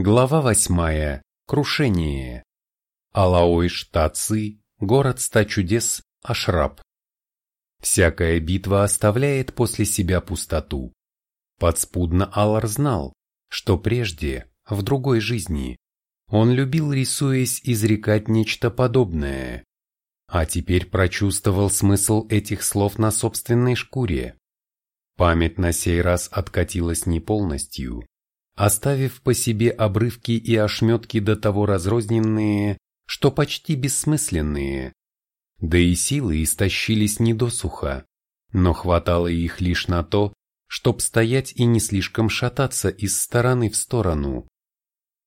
Глава восьмая. Крушение. Алаой Штаци, город ста чудес, Ашраб. Всякая битва оставляет после себя пустоту. Подспудно Аллар знал, что прежде, в другой жизни, он любил, рисуясь, изрекать нечто подобное. А теперь прочувствовал смысл этих слов на собственной шкуре. Память на сей раз откатилась не полностью, оставив по себе обрывки и ошметки до того разрозненные, что почти бессмысленные. Да и силы истощились недосуха, но хватало их лишь на то, чтоб стоять и не слишком шататься из стороны в сторону.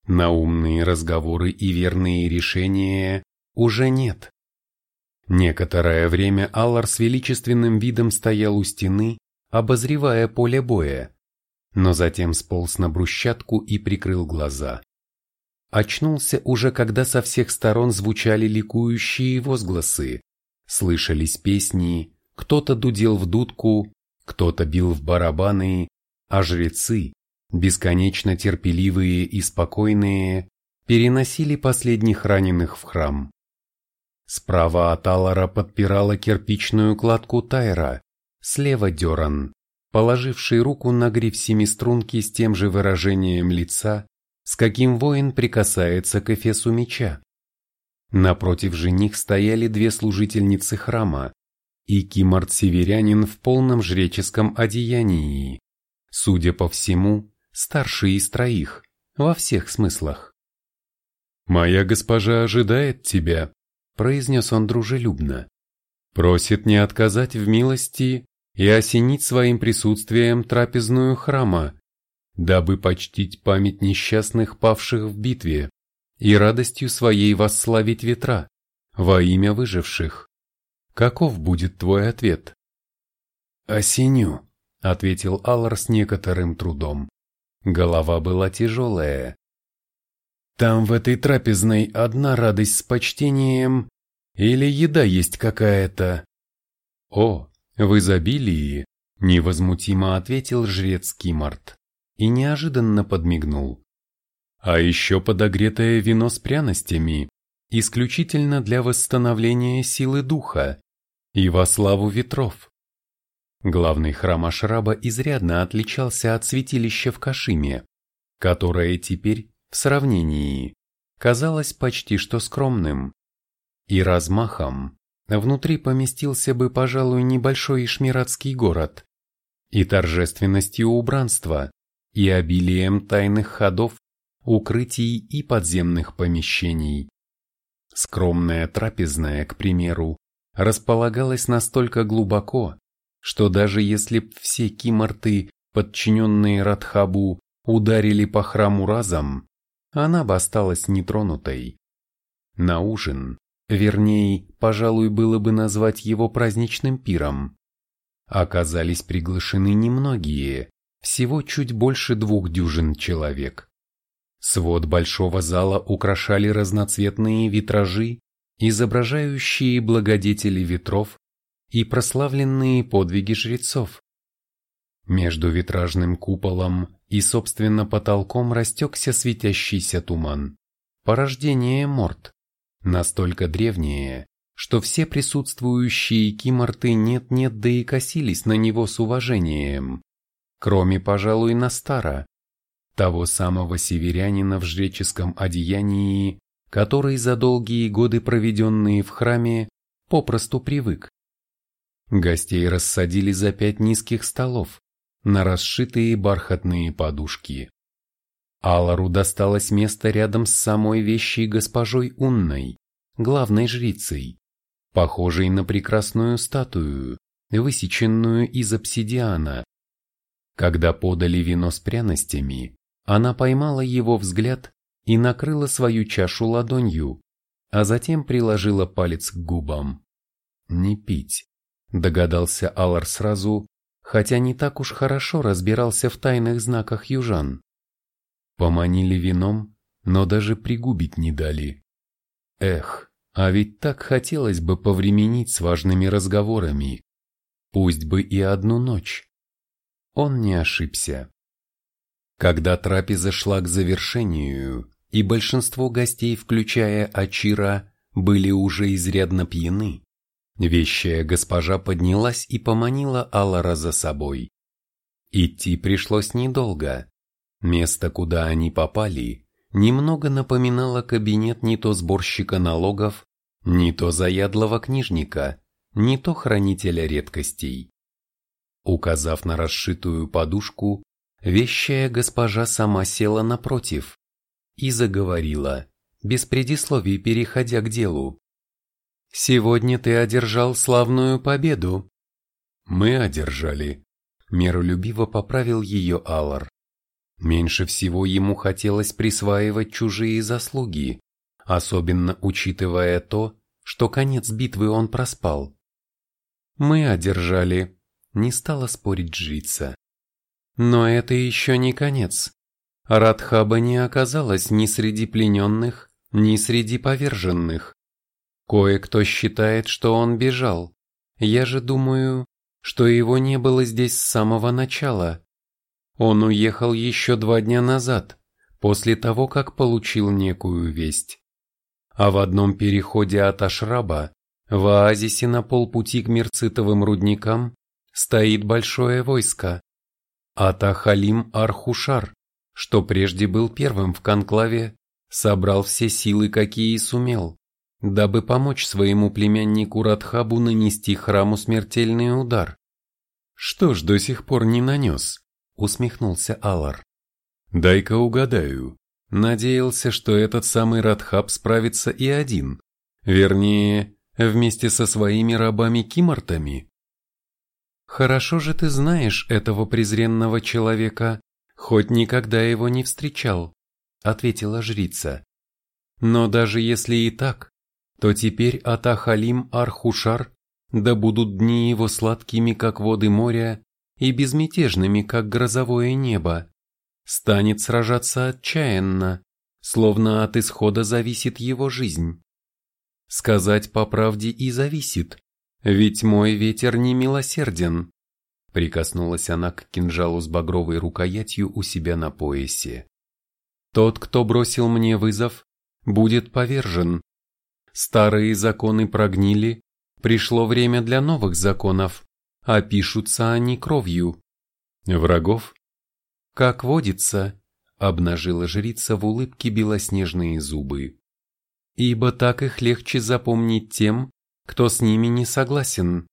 На умные разговоры и верные решения уже нет. Некоторое время Аллар с величественным видом стоял у стены, обозревая поле боя, но затем сполз на брусчатку и прикрыл глаза. Очнулся уже, когда со всех сторон звучали ликующие возгласы, слышались песни, кто-то дудел в дудку, кто-то бил в барабаны, а жрецы, бесконечно терпеливые и спокойные, переносили последних раненых в храм. Справа от Алара подпирала кирпичную кладку Тайра, слева Деран, положивший руку на гриф семиструнки с тем же выражением лица, с каким воин прикасается к эфесу меча. Напротив же них стояли две служительницы храма, и Кимарт-северянин в полном жреческом одеянии, судя по всему, старший из троих, во всех смыслах. «Моя госпожа ожидает тебя», — произнес он дружелюбно. «Просит не отказать в милости и осенить своим присутствием трапезную храма, дабы почтить память несчастных павших в битве и радостью своей восславить ветра во имя выживших. Каков будет твой ответ? «Осеню», — ответил Аллар с некоторым трудом. Голова была тяжелая. «Там в этой трапезной одна радость с почтением или еда есть какая-то?» «О, в изобилии», — невозмутимо ответил жрец Кимарт и неожиданно подмигнул. «А еще подогретое вино с пряностями, исключительно для восстановления силы духа и во славу ветров». Главный храм Ашраба изрядно отличался от святилища в Кашиме, которое теперь, в сравнении, казалось почти что скромным. И размахом, внутри поместился бы, пожалуй, небольшой ишмиратский город, и торжественностью убранства, и обилием тайных ходов, укрытий и подземных помещений. Скромная трапезная, к примеру, располагалась настолько глубоко, что даже если б все киморты, подчиненные Радхабу, ударили по храму разом, она бы осталась нетронутой. На ужин, вернее, пожалуй, было бы назвать его праздничным пиром, оказались приглашены немногие, всего чуть больше двух дюжин человек. Свод большого зала украшали разноцветные витражи, изображающие благодетели ветров и прославленные подвиги жрецов. Между витражным куполом и, собственно, потолком растекся светящийся туман. Порождение морд, настолько древнее, что все присутствующие киморты нет-нет да и косились на него с уважением, кроме, пожалуй, Настара, того самого северянина в жреческом одеянии, который за долгие годы, проведенные в храме, попросту привык. Гостей рассадили за пять низких столов, на расшитые бархатные подушки. Алару досталось место рядом с самой вещей госпожой Унной, главной жрицей, похожей на прекрасную статую, высеченную из обсидиана. Когда подали вино с пряностями, она поймала его взгляд и накрыла свою чашу ладонью, а затем приложила палец к губам. Не пить. Догадался Алар сразу, хотя не так уж хорошо разбирался в тайных знаках южан. Поманили вином, но даже пригубить не дали. Эх, а ведь так хотелось бы повременить с важными разговорами. Пусть бы и одну ночь. Он не ошибся. Когда трапеза шла к завершению, и большинство гостей, включая Ачира, были уже изрядно пьяны, вещая госпожа поднялась и поманила Алара за собой. Идти пришлось недолго. Место, куда они попали, немного напоминало кабинет не то сборщика налогов, не то заядлого книжника, не то хранителя редкостей. Указав на расшитую подушку, вещая госпожа сама села напротив и заговорила, без предисловий переходя к делу. «Сегодня ты одержал славную победу». «Мы одержали», — миролюбиво поправил ее Аллар. Меньше всего ему хотелось присваивать чужие заслуги, особенно учитывая то, что конец битвы он проспал. «Мы одержали», — не стала спорить жрица. «Но это еще не конец. Радхаба не оказалась ни среди плененных, ни среди поверженных. Кое-кто считает, что он бежал. Я же думаю, что его не было здесь с самого начала. Он уехал еще два дня назад, после того, как получил некую весть. А в одном переходе от Ашраба, в оазисе на полпути к мерцитовым рудникам, стоит большое войско. Атахалим Архушар, что прежде был первым в конклаве, собрал все силы, какие сумел, дабы помочь своему племяннику Радхабу нанести храму смертельный удар. Что ж до сих пор не нанес? Усмехнулся Алар. Дай-ка угадаю. Надеялся, что этот самый Радхаб справится и один. Вернее, вместе со своими рабами-кимортами. Хорошо же ты знаешь этого презренного человека, хоть никогда его не встречал, ответила жрица. Но даже если и так, то теперь Атахалим Архушар, да будут дни его сладкими, как воды моря, и безмятежными, как грозовое небо, станет сражаться отчаянно, словно от исхода зависит его жизнь. Сказать по правде и зависит, ведь мой ветер не милосерден. Прикоснулась она к кинжалу с багровой рукоятью у себя на поясе. Тот, кто бросил мне вызов, будет повержен. Старые законы прогнили, пришло время для новых законов а пишутся они кровью. Врагов? Как водится, обнажила жрица в улыбке белоснежные зубы. Ибо так их легче запомнить тем, кто с ними не согласен.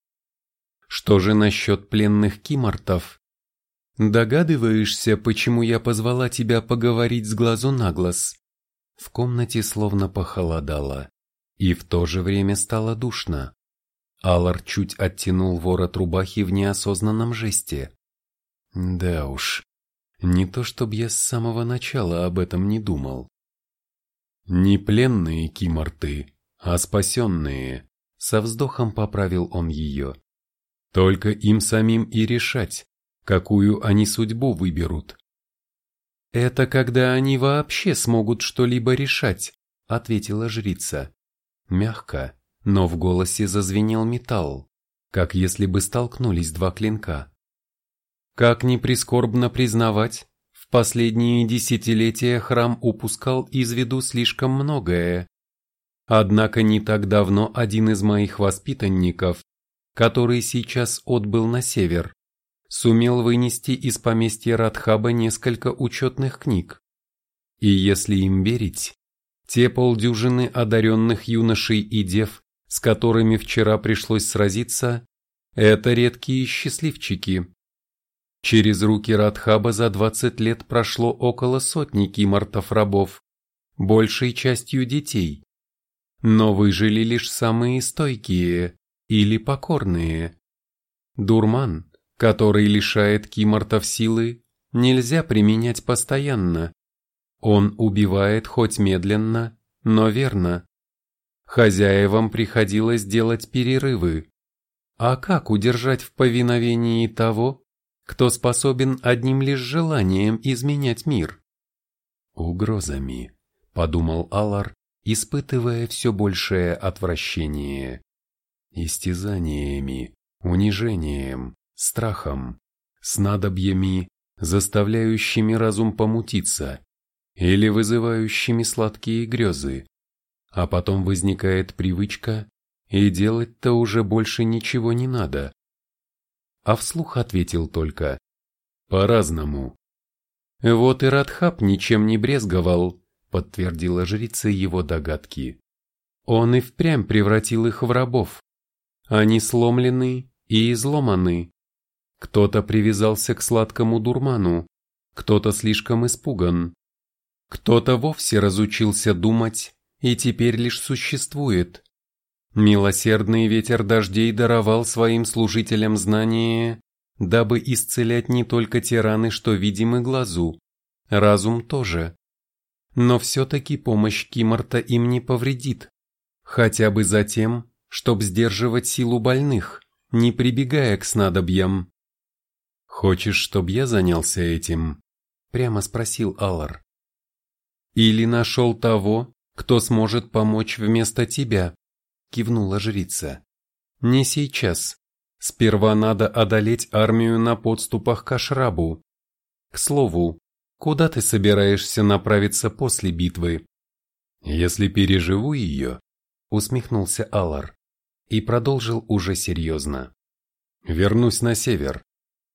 Что же насчет пленных кимортов? Догадываешься, почему я позвала тебя поговорить с глазу на глаз? В комнате словно похолодало, и в то же время стало душно. Алар чуть оттянул ворот рубахи в неосознанном жесте. Да уж, не то чтобы я с самого начала об этом не думал. Не пленные киморты, а спасенные, со вздохом поправил он ее. Только им самим и решать, какую они судьбу выберут. Это когда они вообще смогут что-либо решать, ответила жрица. Мягко, но в голосе зазвенел металл, как если бы столкнулись два клинка. Как ни прискорбно признавать, в последние десятилетия храм упускал из виду слишком многое. Однако не так давно один из моих воспитанников, который сейчас отбыл на север, сумел вынести из поместья Радхаба несколько учетных книг. И если им верить, те полдюжины одаренных юношей и дев, с которыми вчера пришлось сразиться, это редкие счастливчики. Через руки Радхаба за 20 лет прошло около сотни кимортов-рабов, большей частью детей. Но выжили лишь самые стойкие или покорные. Дурман, который лишает кимортов силы, нельзя применять постоянно. Он убивает хоть медленно, но верно. Хозяевам приходилось делать перерывы. А как удержать в повиновении того, кто способен одним лишь желанием изменять мир? Угрозами, подумал Алар, испытывая все большее отвращение. Истязаниями, унижением, страхом, снадобьями, заставляющими разум помутиться или вызывающими сладкие грезы, а потом возникает привычка, и делать-то уже больше ничего не надо. А вслух ответил только «по-разному». Вот и Радхаб ничем не брезговал, подтвердила жрица его догадки. Он и впрямь превратил их в рабов. Они сломлены и изломаны. Кто-то привязался к сладкому дурману, кто-то слишком испуган. Кто-то вовсе разучился думать и теперь лишь существует. Милосердный ветер дождей даровал своим служителям знание, дабы исцелять не только те раны, что видимы глазу, разум тоже. Но все-таки помощь Кимарта им не повредит, хотя бы за тем, чтоб сдерживать силу больных, не прибегая к снадобьям. «Хочешь, чтоб я занялся этим?» – прямо спросил Аллар. «Или нашел того, кто сможет помочь вместо тебя?» – кивнула жрица. «Не сейчас. Сперва надо одолеть армию на подступах к Ашрабу. К слову, куда ты собираешься направиться после битвы?» «Если переживу ее», – усмехнулся Аллар и продолжил уже серьезно. «Вернусь на север.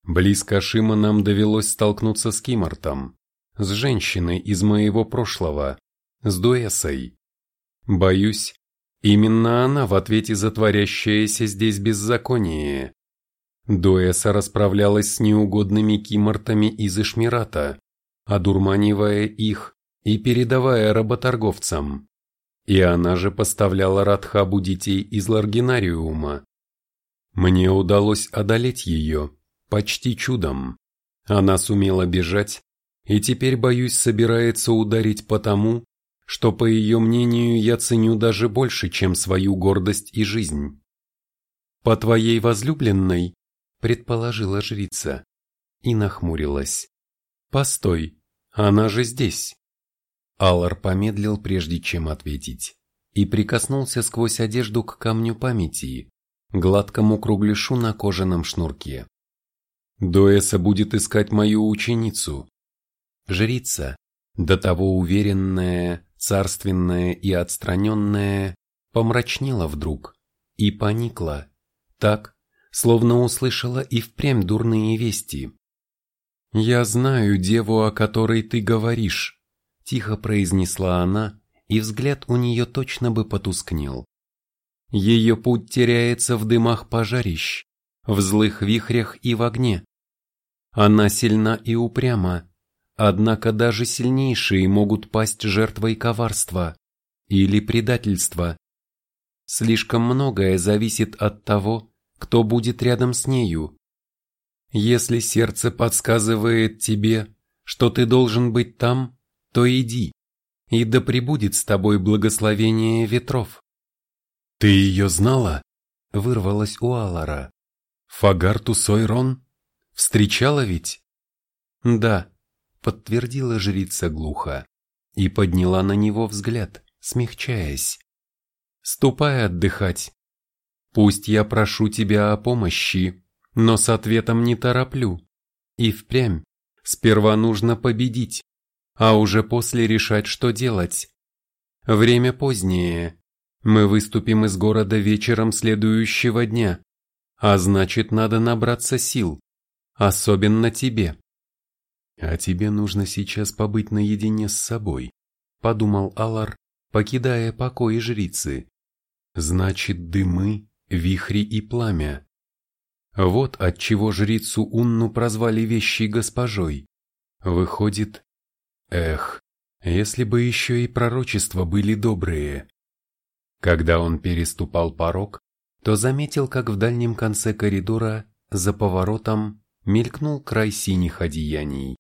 Близко Шима нам довелось столкнуться с Кимартом, с женщиной из моего прошлого, с Дуэсой. Боюсь, именно она в ответе за творящееся здесь беззаконие. Дуэса расправлялась с неугодными Кимартами из Ишмирата, одурманивая их и передавая работорговцам. И она же поставляла Радхабу детей из Ларгинариума. Мне удалось одолеть ее, Почти чудом. Она сумела бежать, и теперь, боюсь, собирается ударить по тому, что, по ее мнению, я ценю даже больше, чем свою гордость и жизнь. «По твоей возлюбленной?» – предположила жрица. И нахмурилась. «Постой, она же здесь!» Аллар помедлил, прежде чем ответить, и прикоснулся сквозь одежду к камню памяти, гладкому кругляшу на кожаном шнурке. Дуэса будет искать мою ученицу. Жрица, до того уверенная, царственная и отстраненная, помрачнела вдруг и поникла, так, словно услышала и впрямь дурные вести. «Я знаю деву, о которой ты говоришь», — тихо произнесла она, и взгляд у нее точно бы потускнел. Ее путь теряется в дымах пожарищ, в злых вихрях и в огне. Она сильна и упряма, однако даже сильнейшие могут пасть жертвой коварства или предательства. Слишком многое зависит от того, кто будет рядом с нею. Если сердце подсказывает тебе, что ты должен быть там, то иди, и да пребудет с тобой благословение ветров. «Ты ее знала?» — вырвалась у Алара. «Фагарту Сойрон?» Встречала ведь? Да, подтвердила жрица глухо и подняла на него взгляд, смягчаясь. Ступай отдыхать. Пусть я прошу тебя о помощи, но с ответом не тороплю. И впрямь, сперва нужно победить, а уже после решать, что делать. Время позднее. Мы выступим из города вечером следующего дня, а значит, надо набраться сил. Особенно тебе. А тебе нужно сейчас побыть наедине с собой, подумал Алар, покидая покои жрицы. Значит, дымы, вихри и пламя. Вот от чего жрицу Унну прозвали вещей госпожой. Выходит, эх, если бы еще и пророчества были добрые. Когда он переступал порог, то заметил, как в дальнем конце коридора, за поворотом, мелькнул край синих одеяний.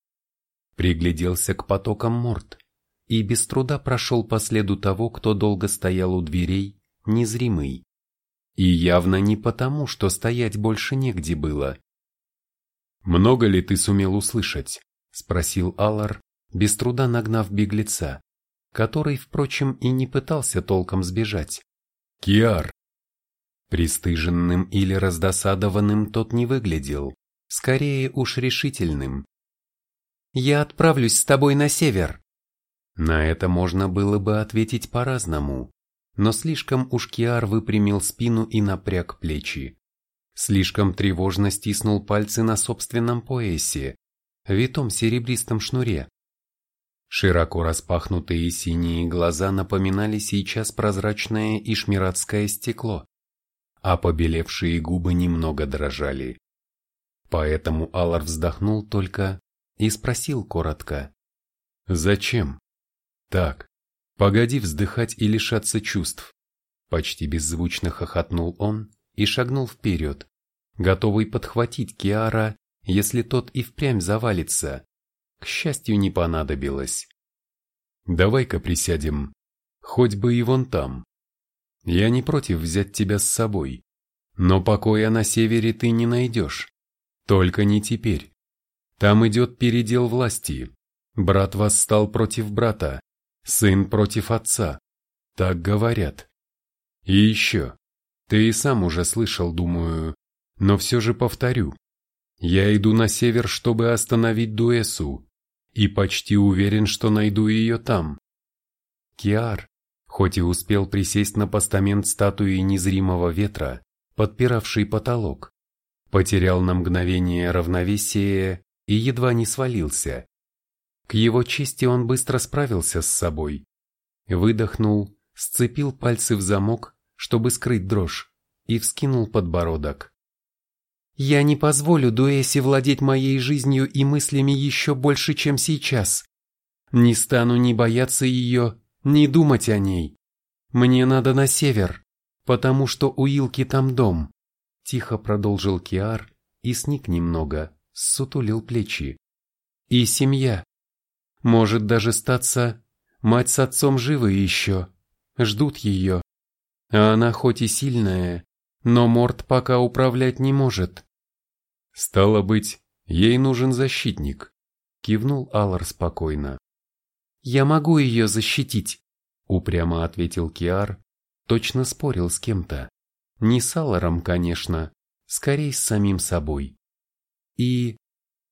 Пригляделся к потокам морд и без труда прошел по следу того, кто долго стоял у дверей, незримый. И явно не потому, что стоять больше негде было. «Много ли ты сумел услышать?» – спросил Аллар, без труда нагнав беглеца, который, впрочем, и не пытался толком сбежать. «Киар!» Пристыженным или раздосадованным тот не выглядел, скорее уж решительным. Я отправлюсь с тобой на север. На это можно было бы ответить по-разному, но слишком уж Киар выпрямил спину и напряг плечи. Слишком тревожно стиснул пальцы на собственном поясе, витом серебристом шнуре. Широко распахнутые синие глаза напоминали сейчас прозрачное ишмиратское стекло, а побелевшие губы немного дрожали. Поэтому Алар вздохнул только и спросил коротко. «Зачем?» «Так, погоди вздыхать и лишаться чувств». Почти беззвучно хохотнул он и шагнул вперед, готовый подхватить Киара, если тот и впрямь завалится. К счастью, не понадобилось. «Давай-ка присядем, хоть бы и вон там. Я не против взять тебя с собой, но покоя на севере ты не найдешь. Только не теперь. Там идет передел власти. Брат восстал против брата, сын против отца. Так говорят. И еще. Ты и сам уже слышал, думаю, но все же повторю. Я иду на север, чтобы остановить Дуэсу, и почти уверен, что найду ее там. Киар, хоть и успел присесть на постамент статуи незримого ветра, подпиравший потолок, потерял на мгновение равновесие и едва не свалился. К его чести он быстро справился с собой. Выдохнул, сцепил пальцы в замок, чтобы скрыть дрожь, и вскинул подбородок. «Я не позволю Дуэсе владеть моей жизнью и мыслями еще больше, чем сейчас. Не стану ни бояться ее, ни думать о ней. Мне надо на север, потому что у Илки там дом. Тихо продолжил Киар и сник немного, сутулил плечи. И семья. Может даже статься, мать с отцом живы еще, ждут ее. А она хоть и сильная, но Морт пока управлять не может. Стало быть, ей нужен защитник, кивнул Алар спокойно. Я могу ее защитить, упрямо ответил Киар, точно спорил с кем-то. Не с Алларом, конечно, скорее с самим собой. И...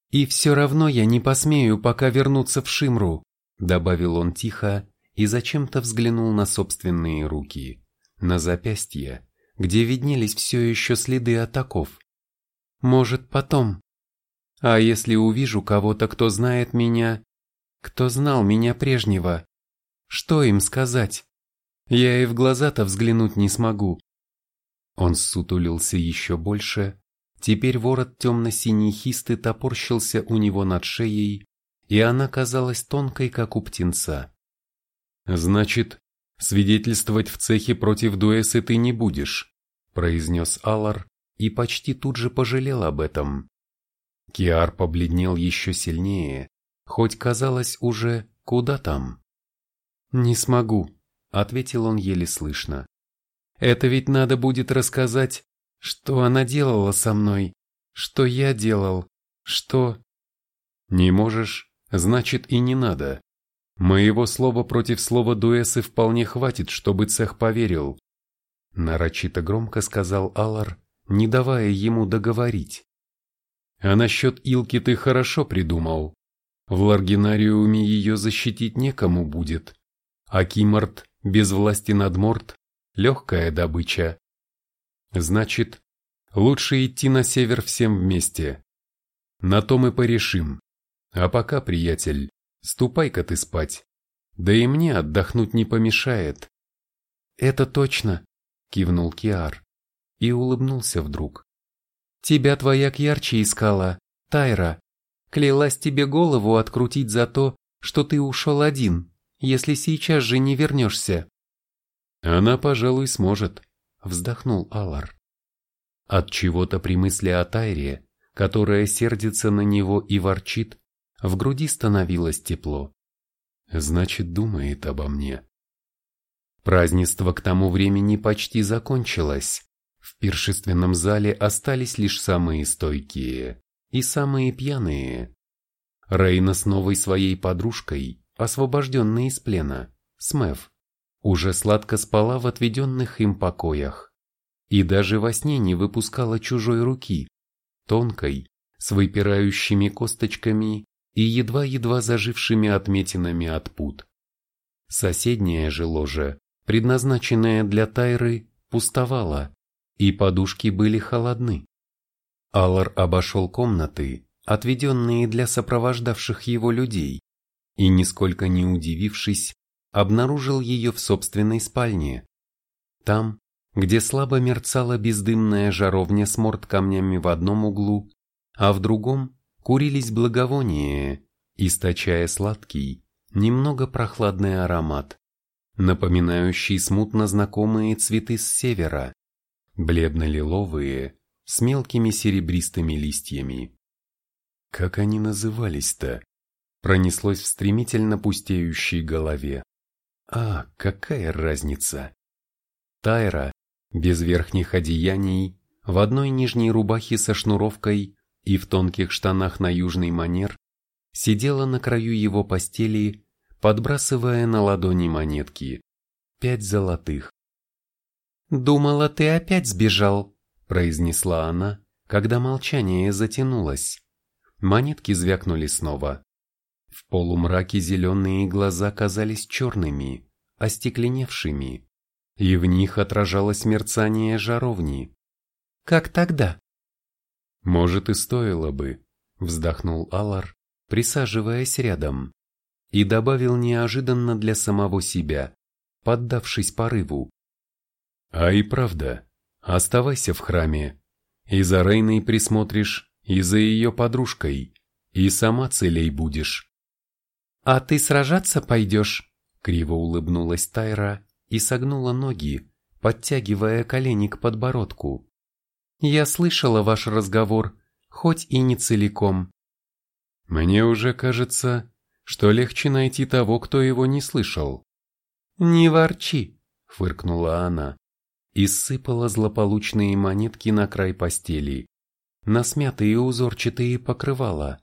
и все равно я не посмею пока вернуться в Шимру, добавил он тихо и зачем-то взглянул на собственные руки, на запястья, где виднелись все еще следы атаков. Может, потом. А если увижу кого-то, кто знает меня, кто знал меня прежнего, что им сказать? Я и в глаза-то взглянуть не смогу. Он сутулился еще больше, теперь ворот темно-синей хисты топорщился у него над шеей, и она казалась тонкой, как у птенца. «Значит, свидетельствовать в цехе против Дуэсы ты не будешь», произнес Алар и почти тут же пожалел об этом. Киар побледнел еще сильнее, хоть казалось уже, куда там. «Не смогу», — ответил он еле слышно. Это ведь надо будет рассказать, что она делала со мной, что я делал, что... Не можешь, значит и не надо. Моего слова против слова Дуэсы вполне хватит, чтобы цех поверил. Нарочито громко сказал Алар, не давая ему договорить. А насчет Илки ты хорошо придумал. В Ларгинариуме ее защитить некому будет. А Кимарт без власти над Морт легкая добыча. Значит, лучше идти на север всем вместе. На то мы порешим. А пока, приятель, ступай-ка ты спать. Да и мне отдохнуть не помешает. Это точно, кивнул Киар и улыбнулся вдруг. Тебя твоя ярче искала, Тайра. Клялась тебе голову открутить за то, что ты ушел один, если сейчас же не вернешься. Она, пожалуй, сможет, вздохнул Алар. От чего-то при мысли о Тайре, которая сердится на него и ворчит, в груди становилось тепло. Значит, думает обо мне. Празднество к тому времени почти закончилось. В пиршественном зале остались лишь самые стойкие и самые пьяные. Рейна с новой своей подружкой, освобожденной из плена, Смев, уже сладко спала в отведенных им покоях и даже во сне не выпускала чужой руки, тонкой, с выпирающими косточками и едва-едва зажившими отметинами от пут. Соседнее же ложе, предназначенное для Тайры, пустовало, и подушки были холодны. Аллар обошел комнаты, отведенные для сопровождавших его людей, и, нисколько не удивившись, обнаружил ее в собственной спальне. Там, где слабо мерцала бездымная жаровня с морд-камнями в одном углу, а в другом курились благовония, источая сладкий, немного прохладный аромат, напоминающий смутно знакомые цветы с севера, бледно-лиловые, с мелкими серебристыми листьями. Как они назывались-то? Пронеслось в стремительно пустеющей голове. А, какая разница? Тайра, без верхних одеяний, в одной нижней рубахе со шнуровкой и в тонких штанах на южный манер, сидела на краю его постели, подбрасывая на ладони монетки. Пять золотых. «Думала, ты опять сбежал», — произнесла она, когда молчание затянулось. Монетки звякнули снова. В полумраке зеленые глаза казались черными, остекленевшими и в них отражалось мерцание жаровни. Как тогда? Может и стоило бы, вздохнул Алар, присаживаясь рядом, и добавил неожиданно для самого себя, поддавшись порыву. А и правда, оставайся в храме, и за Рейной присмотришь, и за ее подружкой, и сама целей будешь. А ты сражаться пойдешь? Криво улыбнулась Тайра и согнула ноги, подтягивая колени к подбородку. «Я слышала ваш разговор, хоть и не целиком». «Мне уже кажется, что легче найти того, кто его не слышал». «Не ворчи», — фыркнула она и сыпала злополучные монетки на край постели, на смятые узорчатые покрывала.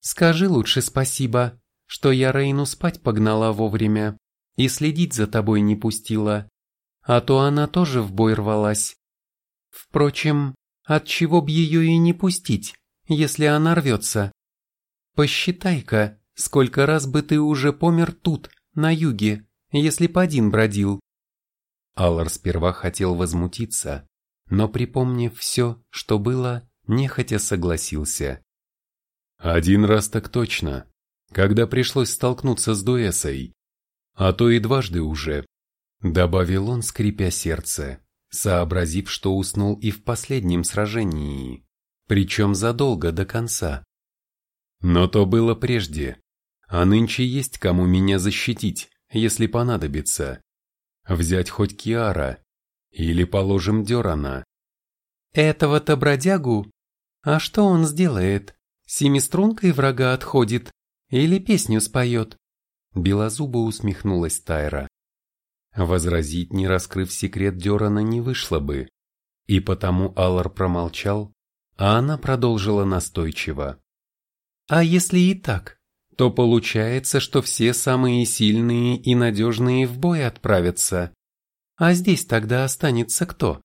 «Скажи лучше спасибо, что я Рейну спать погнала вовремя и следить за тобой не пустила, а то она тоже в бой рвалась. Впрочем, от чего б ее и не пустить, если она рвется? Посчитай-ка, сколько раз бы ты уже помер тут, на юге, если б один бродил. Аллар сперва хотел возмутиться, но припомнив все, что было, нехотя согласился. Один раз так точно, когда пришлось столкнуться с Дуэсой а то и дважды уже», — добавил он, скрипя сердце, сообразив, что уснул и в последнем сражении, причем задолго до конца. «Но то было прежде, а нынче есть кому меня защитить, если понадобится. Взять хоть Киара, или, положим, Дерана». «Этого-то бродягу? А что он сделает? Семистрункой врага отходит или песню споет?» Белозубо усмехнулась Тайра. Возразить, не раскрыв секрет Дерана, не вышло бы. И потому Аллар промолчал, а она продолжила настойчиво. А если и так, то получается, что все самые сильные и надежные в бой отправятся. А здесь тогда останется кто?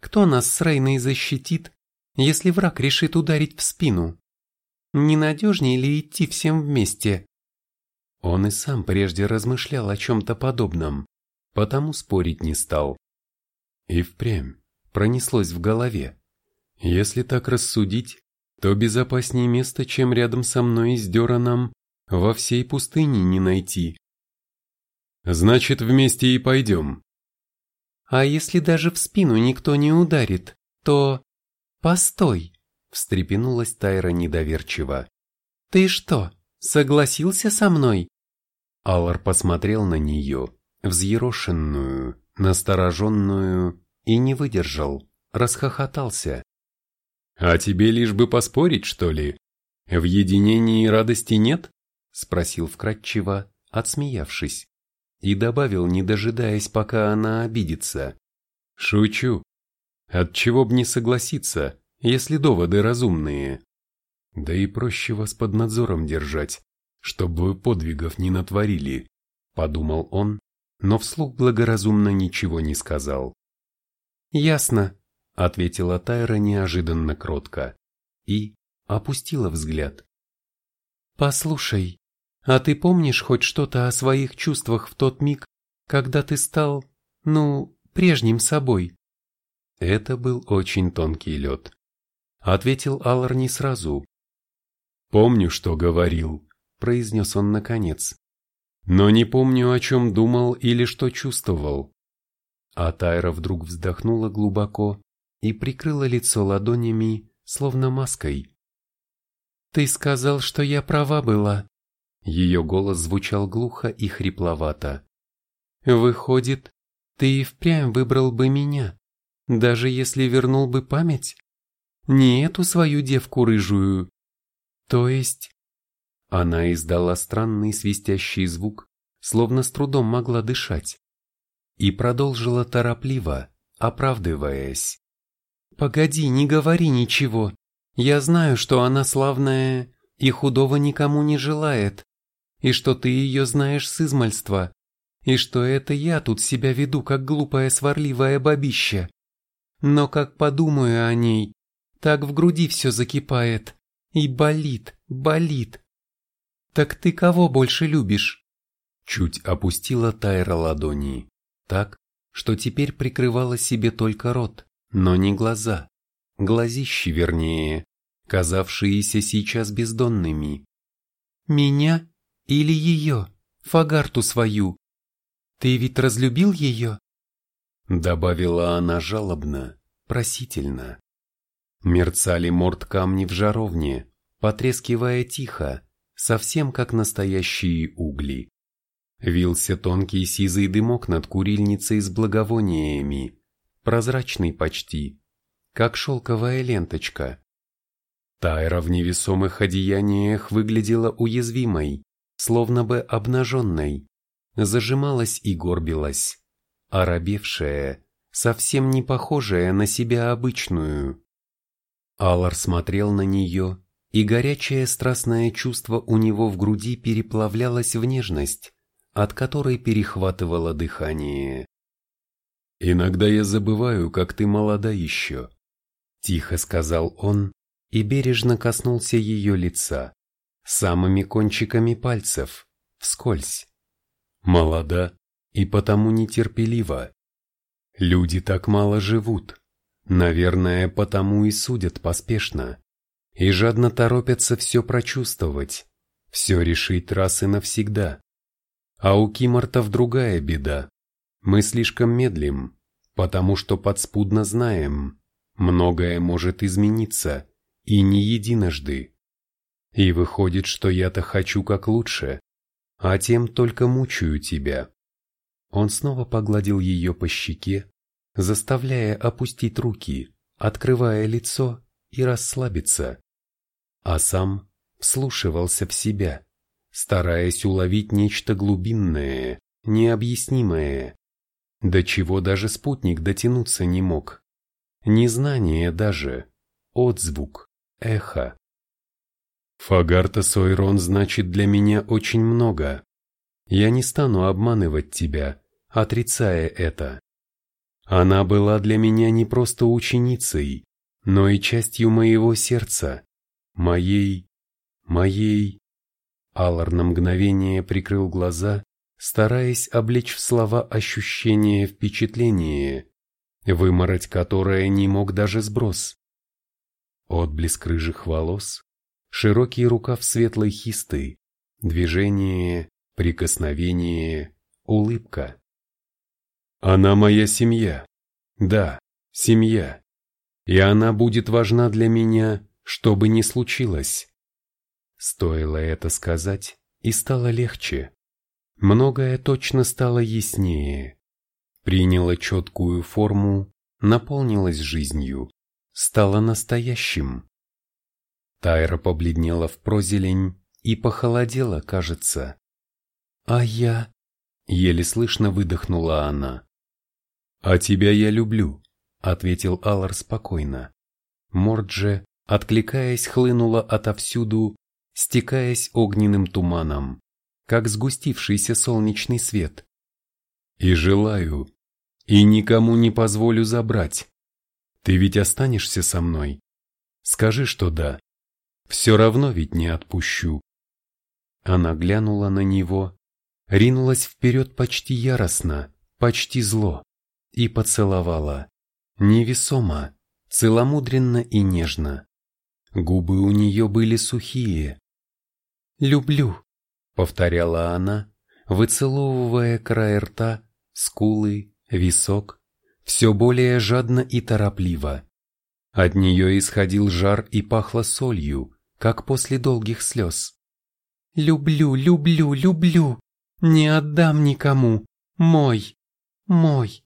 Кто нас с Рейной защитит, если враг решит ударить в спину? Ненадежнее ли идти всем вместе? Он и сам прежде размышлял о чем-то подобном, потому спорить не стал. И впрямь пронеслось в голове. Если так рассудить, то безопаснее места, чем рядом со мной с Дераном, во всей пустыне не найти. Значит, вместе и пойдем. А если даже в спину никто не ударит, то... Постой, встрепенулась Тайра недоверчиво. Ты что, Согласился со мной?» Аллар посмотрел на нее, взъерошенную, настороженную, и не выдержал, расхохотался. «А тебе лишь бы поспорить, что ли? В единении радости нет?» — спросил вкратчиво, отсмеявшись, и добавил, не дожидаясь, пока она обидится. «Шучу. Отчего б не согласиться, если доводы разумные?» Да и проще вас под надзором держать, чтобы вы подвигов не натворили, подумал он, но вслух благоразумно ничего не сказал. Ясно, ответила Тайра неожиданно кротко и опустила взгляд. Послушай, а ты помнишь хоть что-то о своих чувствах в тот миг, когда ты стал, ну, прежним собой? Это был очень тонкий лед. Ответил Аллар не сразу. Помню, что говорил, произнес он наконец. Но не помню, о чем думал или что чувствовал. А Тайра вдруг вздохнула глубоко и прикрыла лицо ладонями, словно маской. «Ты сказал, что я права была». Ее голос звучал глухо и хрипловато. «Выходит, ты и впрямь выбрал бы меня, даже если вернул бы память? Не эту свою девку рыжую. То есть...» Она издала странный свистящий звук, словно с трудом могла дышать, и продолжила торопливо, оправдываясь. «Погоди, не говори ничего. Я знаю, что она славная и худого никому не желает, и что ты ее знаешь с измальства, и что это я тут себя веду, как глупая сварливая бабища. Но как подумаю о ней, так в груди все закипает, и болит, болит. Так ты кого больше любишь? Чуть опустила Тайра ладони, так, что теперь прикрывала себе только рот, но не глаза, глазищи вернее казавшиеся сейчас бездонными. «Меня или ее, Фагарту свою? Ты ведь разлюбил ее?» Добавила она жалобно, просительно. Мерцали морд камни в жаровне, потрескивая тихо, совсем как настоящие угли. Вился тонкий сизый дымок над курильницей с благовониями, прозрачный почти, как шелковая ленточка. Тайра в невесомых одеяниях выглядела уязвимой, словно бы обнаженной, зажималась и горбилась, оробевшая, совсем не похожая на себя обычную. Алар смотрел на нее, и горячее страстное чувство у него в груди переплавлялось в нежность, от которой перехватывало дыхание. «Иногда я забываю, как ты молода еще», — тихо сказал он, и бережно коснулся ее лица, самыми кончиками пальцев, вскользь. Молода и потому нетерпелива. Люди так мало живут, наверное, потому и судят поспешно, и жадно торопятся все прочувствовать, все решить раз и навсегда. А у Кимортов другая беда. Мы слишком медлим, потому что подспудно знаем, многое может измениться, и не единожды. И выходит, что я-то хочу как лучше, а тем только мучаю тебя. Он снова погладил ее по щеке, заставляя опустить руки, открывая лицо и расслабиться. А сам вслушивался в себя, стараясь уловить нечто глубинное, необъяснимое, до чего даже спутник дотянуться не мог. Незнание даже, отзвук эхо. Фагарта Сойрон значит для меня очень много. Я не стану обманывать тебя, отрицая это. Она была для меня не просто ученицей, но и частью моего сердца, моей, моей. Аллар на мгновение прикрыл глаза, стараясь облечь в слова ощущение впечатление, вымороть которое не мог даже сброс. Отблеск рыжих волос, широкий рукав светлой хисты, движение, прикосновение, улыбка. Она моя семья. Да, семья. И она будет важна для меня, что бы ни случилось. Стоило это сказать, и стало легче. Многое точно стало яснее. Приняло четкую форму, наполнилось жизнью стало настоящим. Тайра побледнела в прозелень и похолодела, кажется. «А я...» — еле слышно выдохнула она. «А тебя я люблю», — ответил Аллар спокойно. Мордже, откликаясь, хлынула отовсюду, стекаясь огненным туманом, как сгустившийся солнечный свет. «И желаю, и никому не позволю забрать. Ты ведь останешься со мной? Скажи, что да. Все равно ведь не отпущу. Она глянула на него, ринулась вперед почти яростно, почти зло, и поцеловала. Невесомо, целомудренно и нежно. Губы у нее были сухие. «Люблю», — повторяла она, выцеловывая край рта, скулы, висок, все более жадно и торопливо. От нее исходил жар и пахло солью, как после долгих слез. «Люблю, люблю, люблю! Не отдам никому! Мой! Мой!»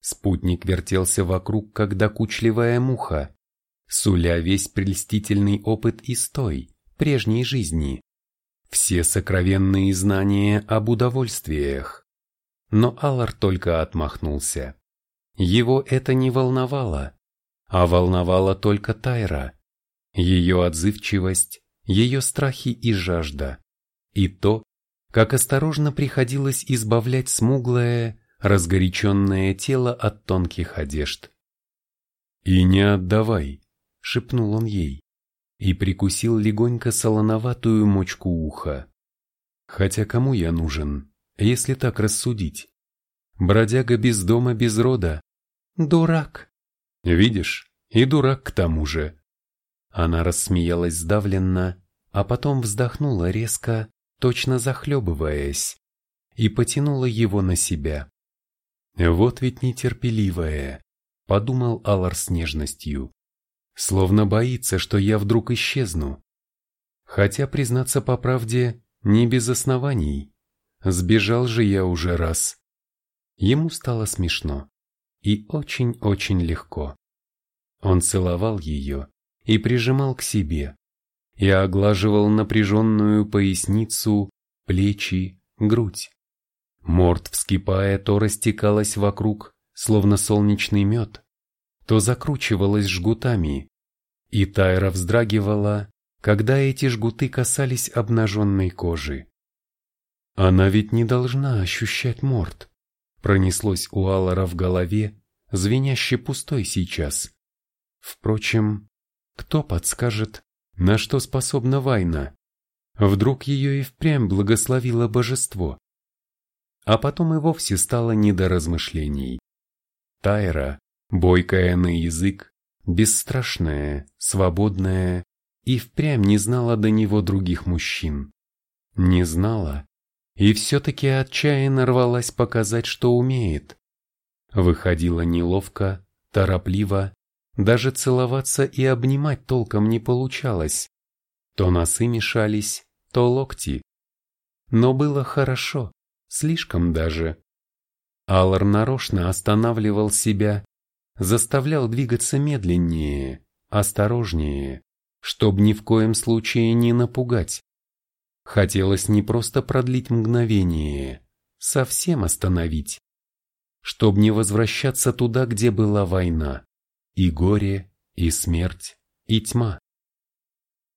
Спутник вертелся вокруг, как докучливая муха, суля весь прельстительный опыт из той, прежней жизни. Все сокровенные знания об удовольствиях. Но Аллар только отмахнулся. Его это не волновало, а волновала только Тайра, ее отзывчивость, ее страхи и жажда, и то, как осторожно приходилось избавлять смуглое, разгоряченное тело от тонких одежд. «И не отдавай», — шепнул он ей, и прикусил легонько солоноватую мочку уха. «Хотя кому я нужен, если так рассудить? Бродяга без дома, без рода? Дурак!» «Видишь, и дурак к тому же». Она рассмеялась сдавленно, а потом вздохнула резко, точно захлебываясь, и потянула его на себя. «Вот ведь нетерпеливая», — подумал Алар с нежностью. «Словно боится, что я вдруг исчезну. Хотя, признаться по правде, не без оснований. Сбежал же я уже раз». Ему стало смешно и очень-очень легко. Он целовал ее и прижимал к себе, и оглаживал напряженную поясницу, плечи, грудь. Морд, вскипая, то растекалась вокруг, словно солнечный мед, то закручивалась жгутами, и Тайра вздрагивала, когда эти жгуты касались обнаженной кожи. Она ведь не должна ощущать морд, пронеслось у Аллара в голове, звеняще пустой сейчас. Впрочем, кто подскажет, на что способна Вайна? Вдруг ее и впрямь благословило божество? А потом и вовсе стало не до размышлений. Тайра, бойкая на язык, бесстрашная, свободная, и впрямь не знала до него других мужчин. Не знала, и все-таки отчаянно рвалась показать, что умеет. Выходила неловко, торопливо, даже целоваться и обнимать толком не получалось. То носы мешались, то локти. Но было хорошо, слишком даже. Аллар нарочно останавливал себя, заставлял двигаться медленнее, осторожнее, чтобы ни в коем случае не напугать. Хотелось не просто продлить мгновение, совсем остановить, чтобы не возвращаться туда, где была война, и горе, и смерть, и тьма.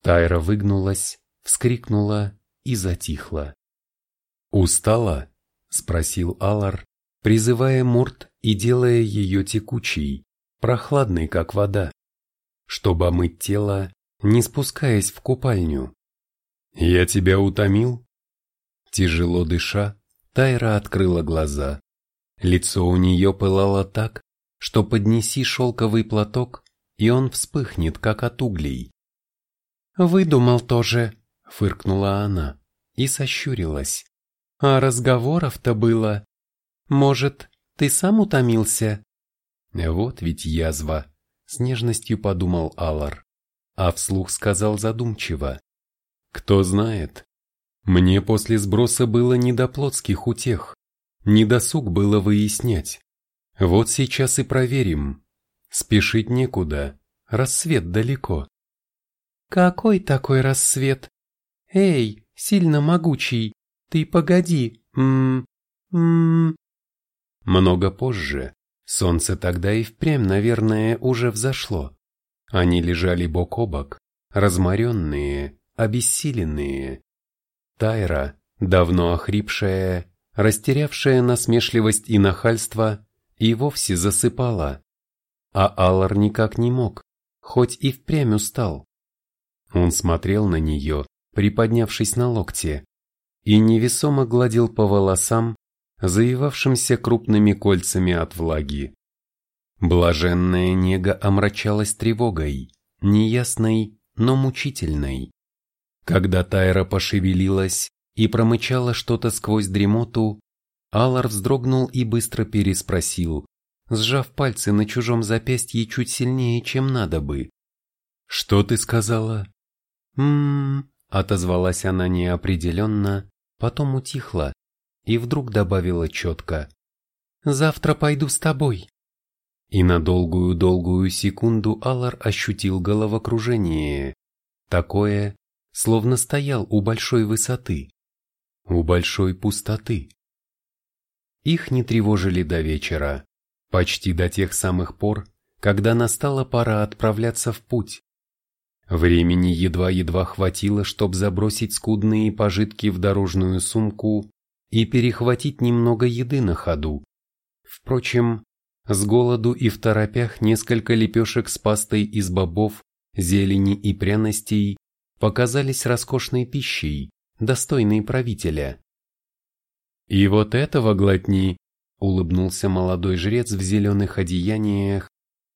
Тайра выгнулась, вскрикнула и затихла. «Устала?» – спросил Алар, призывая Мурт и делая ее текучей, прохладной, как вода, чтобы омыть тело, не спускаясь в купальню. «Я тебя утомил?» Тяжело дыша, Тайра открыла глаза. Лицо у нее пылало так, что поднеси шелковый платок, и он вспыхнет, как от углей. «Выдумал тоже», — фыркнула она и сощурилась. А разговоров-то было. Может, ты сам утомился? Вот ведь язва, с нежностью подумал Алар, а вслух сказал задумчиво. Кто знает, мне после сброса было не до плотских утех, не досуг было выяснять. Вот сейчас и проверим. Спешить некуда, рассвет далеко. Какой такой рассвет? Эй, сильно могучий, ты погоди, м м Много позже, солнце тогда и впрямь, наверное, уже взошло. Они лежали бок о бок, разморенные, обессиленные. Тайра, давно охрипшая, растерявшая насмешливость и нахальство, и вовсе засыпала. А Аллар никак не мог, хоть и впрямь устал. Он смотрел на нее, приподнявшись на локте, и невесомо гладил по волосам, заевавшимся крупными кольцами от влаги. Блаженная нега омрачалась тревогой, неясной, но мучительной. Когда Тайра пошевелилась и промычала что-то сквозь дремоту, Алар вздрогнул и быстро переспросил, сжав пальцы на чужом запястье чуть сильнее, чем надо бы. «Что ты сказала?» «М-м-м», отозвалась она неопределенно, потом утихла и вдруг добавила четко. «Завтра пойду с тобой». И на долгую-долгую секунду Алар ощутил головокружение, такое, словно стоял у большой высоты, у большой пустоты. Их не тревожили до вечера, почти до тех самых пор, когда настала пора отправляться в путь. Времени едва-едва хватило, чтобы забросить скудные пожитки в дорожную сумку и перехватить немного еды на ходу. Впрочем, с голоду и в торопях несколько лепешек с пастой из бобов, зелени и пряностей показались роскошной пищей, достойной правителя. «И вот этого глотни!» — улыбнулся молодой жрец в зеленых одеяниях,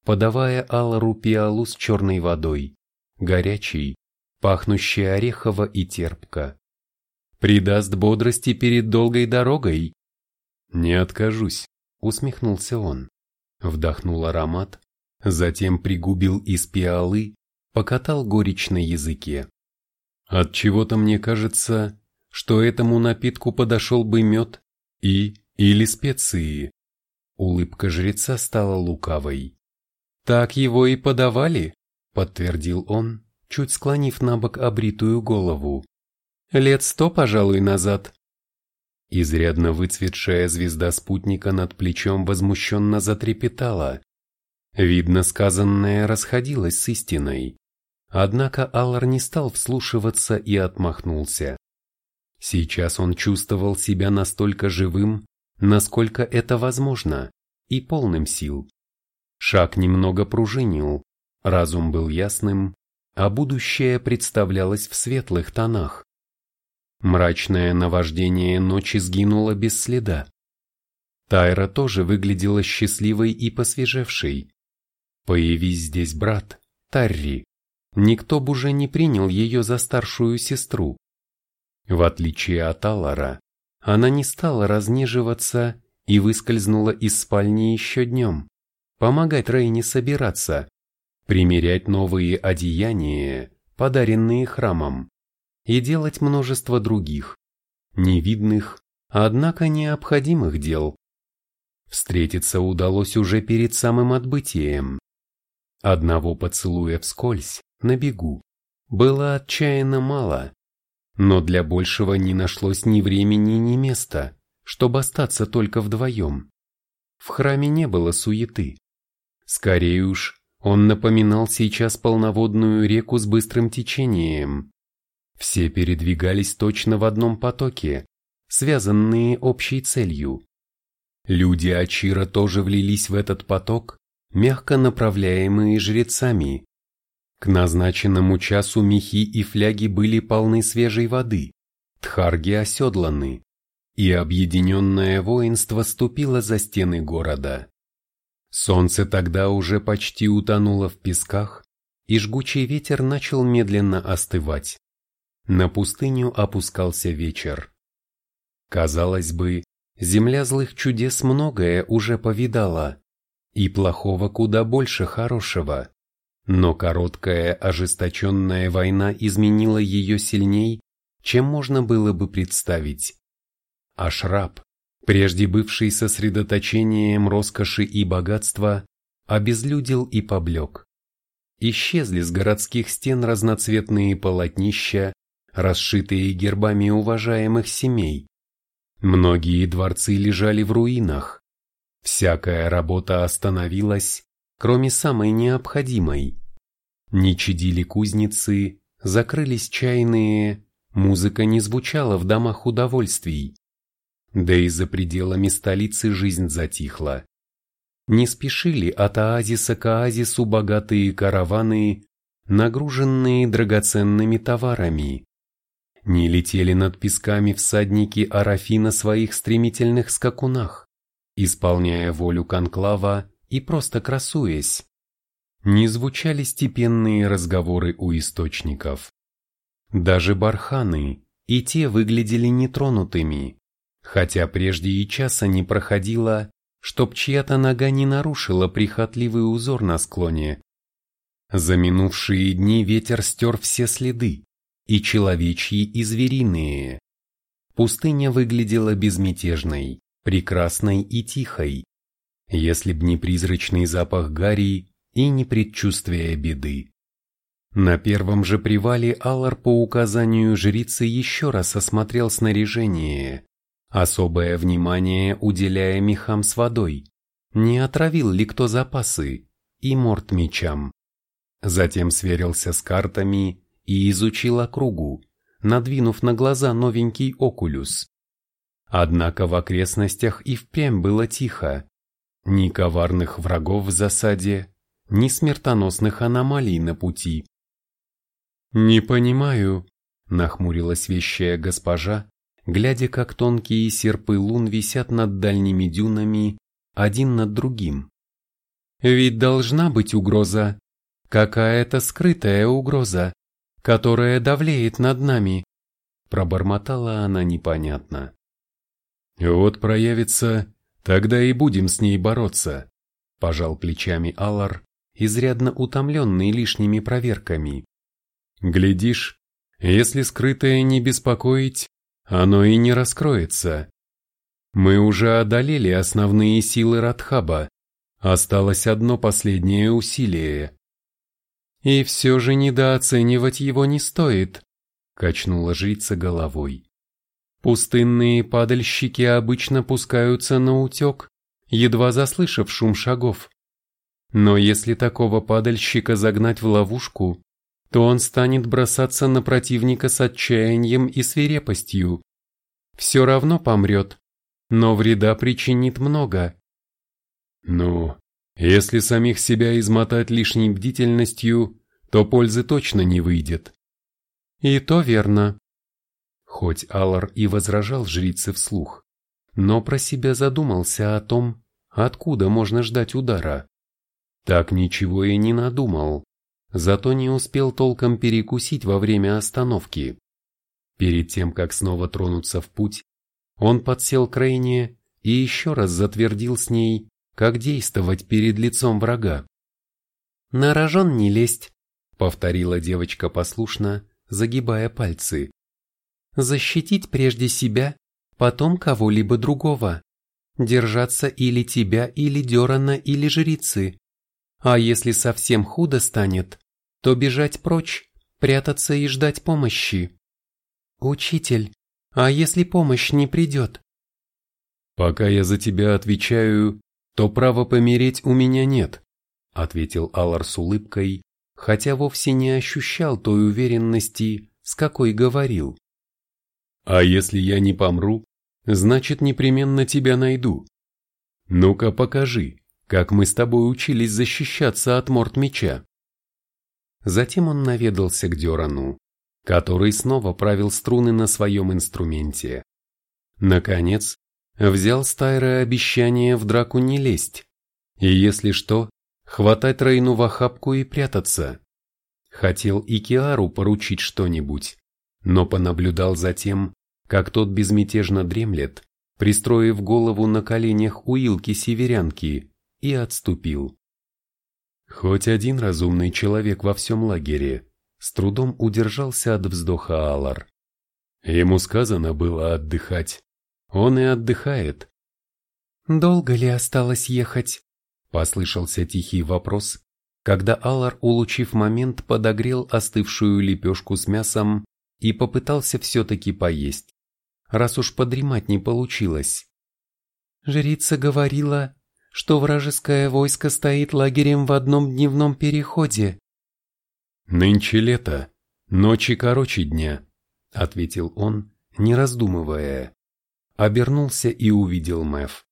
подавая Алару пиалу с черной водой, горячий, пахнущий орехово и терпко. «Придаст бодрости перед долгой дорогой?» «Не откажусь», — усмехнулся он. Вдохнул аромат, затем пригубил из пиалы, покатал горечь на языке. От чего-то мне кажется, что этому напитку подошел бы мед и или специи. Улыбка жреца стала лукавой. Так его и подавали, подтвердил он, чуть склонив на бок обритую голову. Лет сто, пожалуй, назад. Изрядно выцветшая звезда спутника над плечом возмущенно затрепетала. Видно, сказанное расходилось с истиной. Однако Аллар не стал вслушиваться и отмахнулся. Сейчас он чувствовал себя настолько живым, насколько это возможно, и полным сил. Шаг немного пружинил, разум был ясным, а будущее представлялось в светлых тонах. Мрачное наваждение ночи сгинуло без следа. Тайра тоже выглядела счастливой и посвежевшей. Появись здесь брат, Тарри, никто бы уже не принял ее за старшую сестру. В отличие от Аллара, она не стала разнеживаться и выскользнула из спальни еще днем, помогать Рейне собираться, примерять новые одеяния, подаренные храмом, и делать множество других, невидных, однако необходимых дел. Встретиться удалось уже перед самым отбытием. Одного поцелуя вскользь, на бегу, было отчаянно мало, но для большего не нашлось ни времени, ни места, чтобы остаться только вдвоем. В храме не было суеты. Скорее уж, он напоминал сейчас полноводную реку с быстрым течением. Все передвигались точно в одном потоке, связанные общей целью. Люди Ачира тоже влились в этот поток, мягко направляемые жрецами, к назначенному часу мехи и фляги были полны свежей воды, тхарги оседланы, и объединенное воинство ступило за стены города. Солнце тогда уже почти утонуло в песках, и жгучий ветер начал медленно остывать. На пустыню опускался вечер. Казалось бы, земля злых чудес многое уже повидала, и плохого куда больше хорошего. Но короткая ожесточенная война изменила ее сильней, чем можно было бы представить. Ашраб, прежде бывший сосредоточением роскоши и богатства, обезлюдил и поблек. Исчезли с городских стен разноцветные полотнища, расшитые гербами уважаемых семей. Многие дворцы лежали в руинах. Всякая работа остановилась, кроме самой необходимой. Не чадили кузницы, закрылись чайные, музыка не звучала в домах удовольствий. Да и за пределами столицы жизнь затихла. Не спешили от оазиса к оазису богатые караваны, нагруженные драгоценными товарами. Не летели над песками всадники Арафи на своих стремительных скакунах, исполняя волю конклава и просто красуясь. Не звучали степенные разговоры у источников. Даже барханы, и те выглядели нетронутыми, хотя прежде и часа не проходило, чтоб чья-то нога не нарушила прихотливый узор на склоне. За минувшие дни ветер стер все следы, и человечьи, и звериные. Пустыня выглядела безмятежной, прекрасной и тихой, если б не призрачный запах гари и не предчувствие беды. На первом же привале Аллар по указанию жрицы еще раз осмотрел снаряжение, особое внимание уделяя мехам с водой, не отравил ли кто запасы, и морт мечам. Затем сверился с картами и изучил округу, надвинув на глаза новенький окулюс. Однако в окрестностях и впрямь было тихо. Ни коварных врагов в засаде, ни смертоносных аномалий на пути. «Не понимаю», — нахмурилась вещая госпожа, глядя, как тонкие серпы лун висят над дальними дюнами, один над другим. «Ведь должна быть угроза, какая-то скрытая угроза, которая давлеет над нами», — пробормотала она непонятно. «Вот проявится, тогда и будем с ней бороться», — пожал плечами Аллар, изрядно утомленный лишними проверками. «Глядишь, если скрытое не беспокоить, оно и не раскроется. Мы уже одолели основные силы Радхаба, осталось одно последнее усилие». «И все же недооценивать его не стоит», — качнула жрица головой. Пустынные падальщики обычно пускаются на утек, едва заслышав шум шагов. Но если такого падальщика загнать в ловушку, то он станет бросаться на противника с отчаянием и свирепостью. Все равно помрет, но вреда причинит много. Ну, если самих себя измотать лишней бдительностью, то пользы точно не выйдет. И то верно. Хоть Аллар и возражал жрице вслух, но про себя задумался о том, откуда можно ждать удара. Так ничего и не надумал, зато не успел толком перекусить во время остановки. Перед тем, как снова тронуться в путь, он подсел к Рейне и еще раз затвердил с ней, как действовать перед лицом врага. «На рожон не лезть», — повторила девочка послушно, загибая пальцы. «Защитить прежде себя, потом кого-либо другого. Держаться или тебя, или Дерана, или жрицы. А если совсем худо станет, то бежать прочь, прятаться и ждать помощи. Учитель, а если помощь не придет? Пока я за тебя отвечаю, то права помереть у меня нет, ответил Алар с улыбкой, хотя вовсе не ощущал той уверенности, с какой говорил. А если я не помру, значит непременно тебя найду. Ну-ка покажи, как мы с тобой учились защищаться от морд меча. Затем он наведался к Дёрану, который снова правил струны на своем инструменте. Наконец, взял старое обещание в драку не лезть, и если что, хватать Рейну в охапку и прятаться. Хотел и Киару поручить что-нибудь, но понаблюдал за тем, как тот безмятежно дремлет, пристроив голову на коленях у Илки-северянки, и отступил. Хоть один разумный человек во всем лагере с трудом удержался от вздоха Алар. Ему сказано было отдыхать. Он и отдыхает. «Долго ли осталось ехать?» — послышался тихий вопрос, когда Алар, улучив момент, подогрел остывшую лепешку с мясом и попытался все-таки поесть, раз уж подремать не получилось. Жрица говорила, что вражеское войско стоит лагерем в одном дневном переходе. «Нынче лето, ночи короче дня», — ответил он, не раздумывая. Обернулся и увидел Мэв.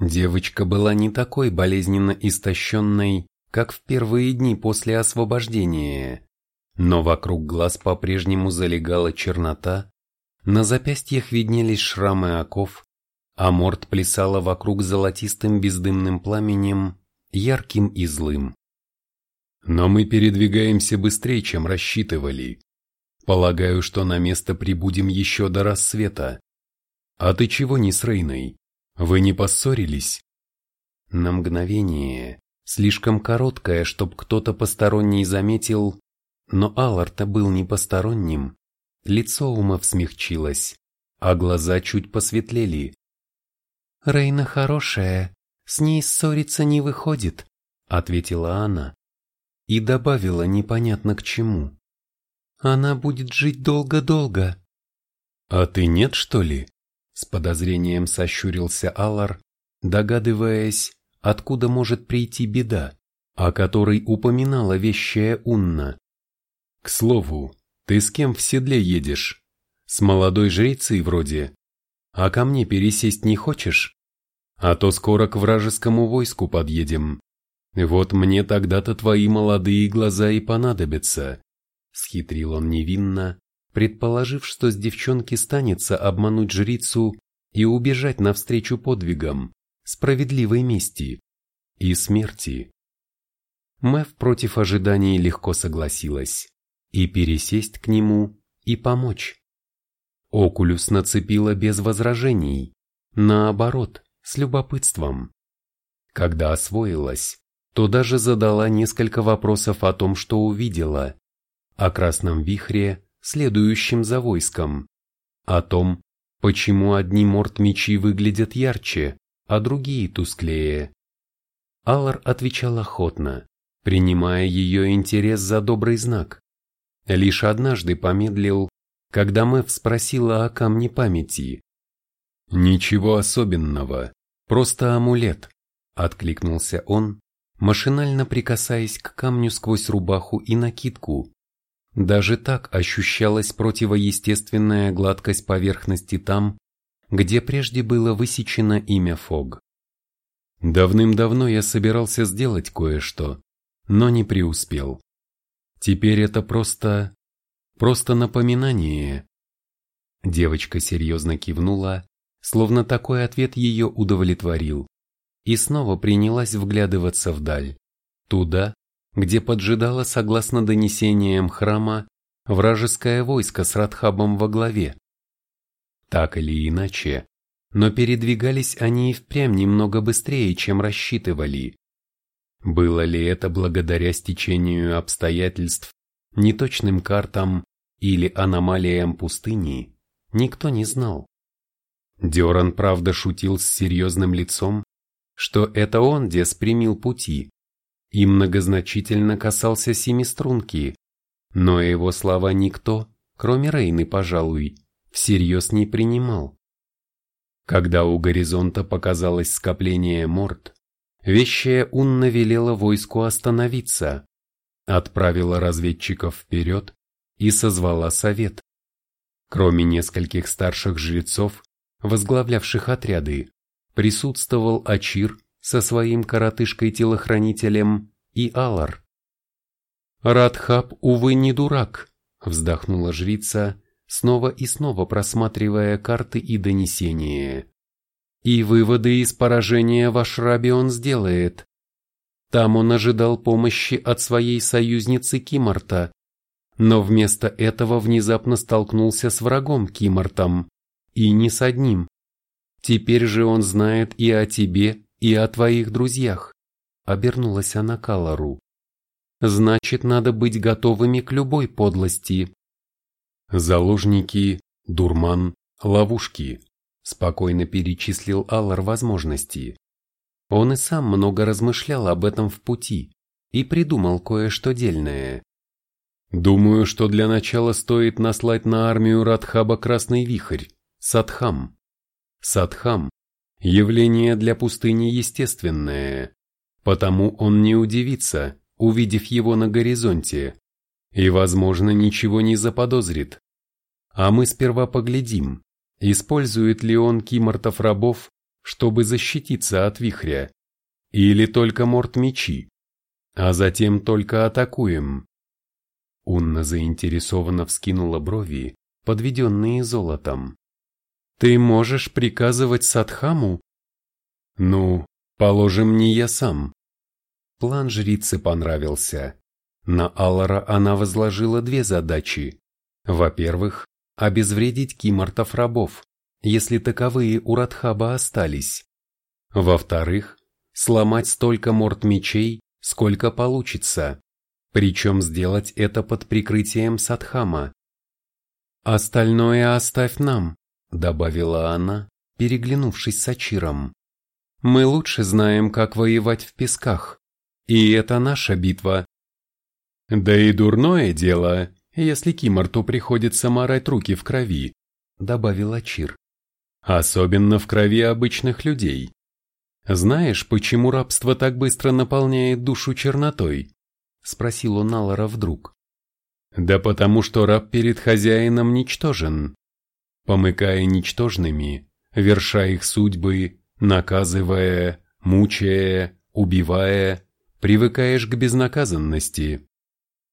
Девочка была не такой болезненно истощенной, как в первые дни после освобождения. но вокруг глаз по-прежнему залегала чернота, на запястьях виднелись шрамы оков, а морд плясала вокруг золотистым бездымным пламенем, ярким и злым. Но мы передвигаемся быстрее, чем рассчитывали. Полагаю, что на место прибудем еще до рассвета. А ты чего не с Рейной? Вы не поссорились? На мгновение, слишком короткое, чтоб кто-то посторонний заметил, но Аллар-то был не посторонним. Лицо Умов смягчилось, а глаза чуть посветлели. «Рейна хорошая, с ней ссориться не выходит», — ответила она. И добавила непонятно к чему. «Она будет жить долго-долго». «А ты нет, что ли?» С подозрением сощурился Алар, догадываясь, откуда может прийти беда, о которой упоминала вещая Унна. К слову, ты с кем в седле едешь? С молодой жрицей вроде. А ко мне пересесть не хочешь? А то скоро к вражескому войску подъедем. Вот мне тогда-то твои молодые глаза и понадобятся. Схитрил он невинно, предположив, что с девчонки станется обмануть жрицу и убежать навстречу подвигам, справедливой мести и смерти. Мэв против ожиданий легко согласилась и пересесть к нему, и помочь. Окулюс нацепила без возражений, наоборот, с любопытством. Когда освоилась, то даже задала несколько вопросов о том, что увидела, о красном вихре, следующем за войском, о том, почему одни морт-мечи выглядят ярче, а другие тусклее. Аллар отвечал охотно, принимая ее интерес за добрый знак. Лишь однажды помедлил, когда Мэв спросила о камне памяти. «Ничего особенного, просто амулет», — откликнулся он, машинально прикасаясь к камню сквозь рубаху и накидку. Даже так ощущалась противоестественная гладкость поверхности там, где прежде было высечено имя Фог. Давным-давно я собирался сделать кое-что, но не преуспел. Теперь это просто... просто напоминание. Девочка серьезно кивнула, словно такой ответ ее удовлетворил, и снова принялась вглядываться вдаль, туда, где поджидало, согласно донесениям храма, вражеское войско с Радхабом во главе. Так или иначе, но передвигались они и впрямь немного быстрее, чем рассчитывали. Было ли это благодаря стечению обстоятельств, неточным картам или аномалиям пустыни, никто не знал. Деран правда шутил с серьезным лицом, что это он дес примил пути, и многозначительно касался семиструнки, но его слова никто, кроме Рейны, пожалуй, всерьез не принимал. Когда у горизонта показалось скопление морд, Вещая Унна велела войску остановиться, отправила разведчиков вперед и созвала совет. Кроме нескольких старших жрецов, возглавлявших отряды, присутствовал Ачир со своим коротышкой-телохранителем и Алар. «Радхаб, увы, не дурак», — вздохнула жрица, снова и снова просматривая карты и донесения. И выводы из поражения в Ашрабе он сделает. Там он ожидал помощи от своей союзницы Кимарта, но вместо этого внезапно столкнулся с врагом Кимартом, и не с одним. Теперь же он знает и о тебе, и о твоих друзьях. Обернулась она к Алару. Значит, надо быть готовыми к любой подлости. Заложники, дурман, ловушки, Спокойно перечислил Аллар возможности. Он и сам много размышлял об этом в пути и придумал кое-что дельное. Думаю, что для начала стоит наслать на армию Радхаба Красный Вихрь, Садхам. Садхам – явление для пустыни естественное, потому он не удивится, увидев его на горизонте, и, возможно, ничего не заподозрит. А мы сперва поглядим, Использует ли он кимортов рабов, чтобы защититься от вихря? Или только морт мечи? А затем только атакуем? Унна заинтересованно вскинула брови, подведенные золотом. «Ты можешь приказывать Садхаму?» «Ну, положим, не я сам». План жрицы понравился. На Аллара она возложила две задачи. Во-первых, обезвредить кимортов-рабов, если таковые у Радхаба остались. Во-вторых, сломать столько морд мечей, сколько получится, причем сделать это под прикрытием Садхама. «Остальное оставь нам», — добавила она, переглянувшись с Ачиром. «Мы лучше знаем, как воевать в песках, и это наша битва». «Да и дурное дело, если Киморту приходится морать руки в крови», — добавил Ачир. «Особенно в крови обычных людей. Знаешь, почему рабство так быстро наполняет душу чернотой?» — спросил он Аллара вдруг. Да потому что раб перед хозяином ничтожен. Помыкая ничтожными, верша их судьбы, наказывая, мучая, убивая, привыкаешь к безнаказанности.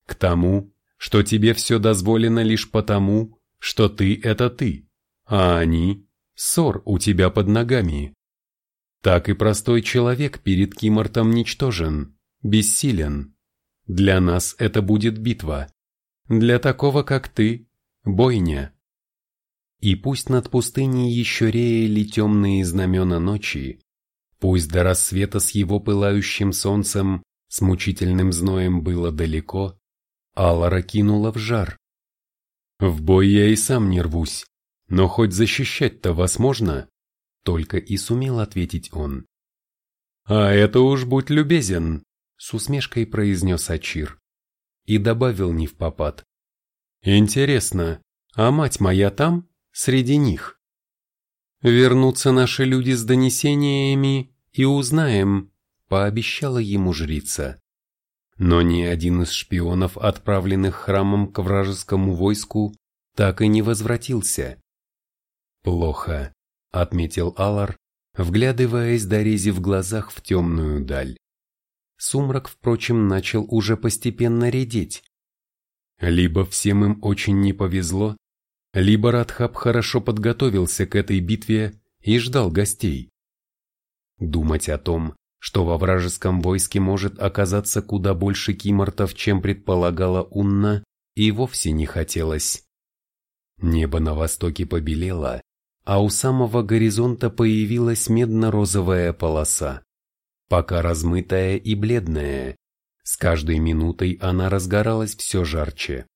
К тому, что тебе все дозволено лишь потому, что ты – это ты, а они – ссор у тебя под ногами. Так и простой человек перед Кимортом ничтожен, бессилен. Для нас это будет битва. Для такого, как ты, бойня. И пусть над пустыней еще реяли темные знамена ночи, пусть до рассвета с его пылающим солнцем, с мучительным зноем было далеко, Алара кинула в жар. В бой я и сам не рвусь, но хоть защищать-то возможно, только и сумел ответить он. А это уж будь любезен, с усмешкой произнес Ачир и добавил не в попад. «Интересно, а мать моя там, среди них?» «Вернутся наши люди с донесениями и узнаем», — пообещала ему жрица. Но ни один из шпионов, отправленных храмом к вражескому войску, так и не возвратился. «Плохо», — отметил Алар, вглядываясь до рези в глазах в темную даль. Сумрак, впрочем, начал уже постепенно редеть. Либо всем им очень не повезло, либо Радхаб хорошо подготовился к этой битве и ждал гостей. Думать о том, что во вражеском войске может оказаться куда больше кимортов, чем предполагала Унна, и вовсе не хотелось. Небо на востоке побелело, а у самого горизонта появилась медно-розовая полоса пока размытая и бледная. С каждой минутой она разгоралась все жарче.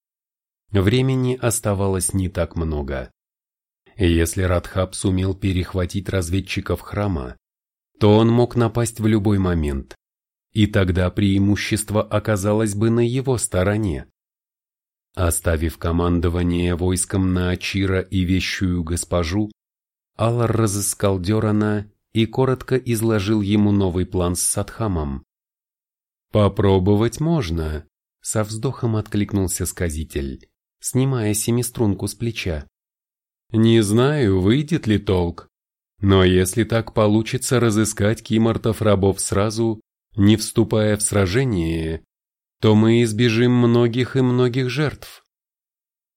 Времени оставалось не так много. Если Радхаб сумел перехватить разведчиков храма, то он мог напасть в любой момент, и тогда преимущество оказалось бы на его стороне. Оставив командование войском на Ачира и вещую госпожу, Аллар разыскал Дерана и коротко изложил ему новый план с Садхамом. «Попробовать можно», — со вздохом откликнулся сказитель, снимая семиструнку с плеча. «Не знаю, выйдет ли толк, но если так получится разыскать кимортов рабов сразу, не вступая в сражение, то мы избежим многих и многих жертв».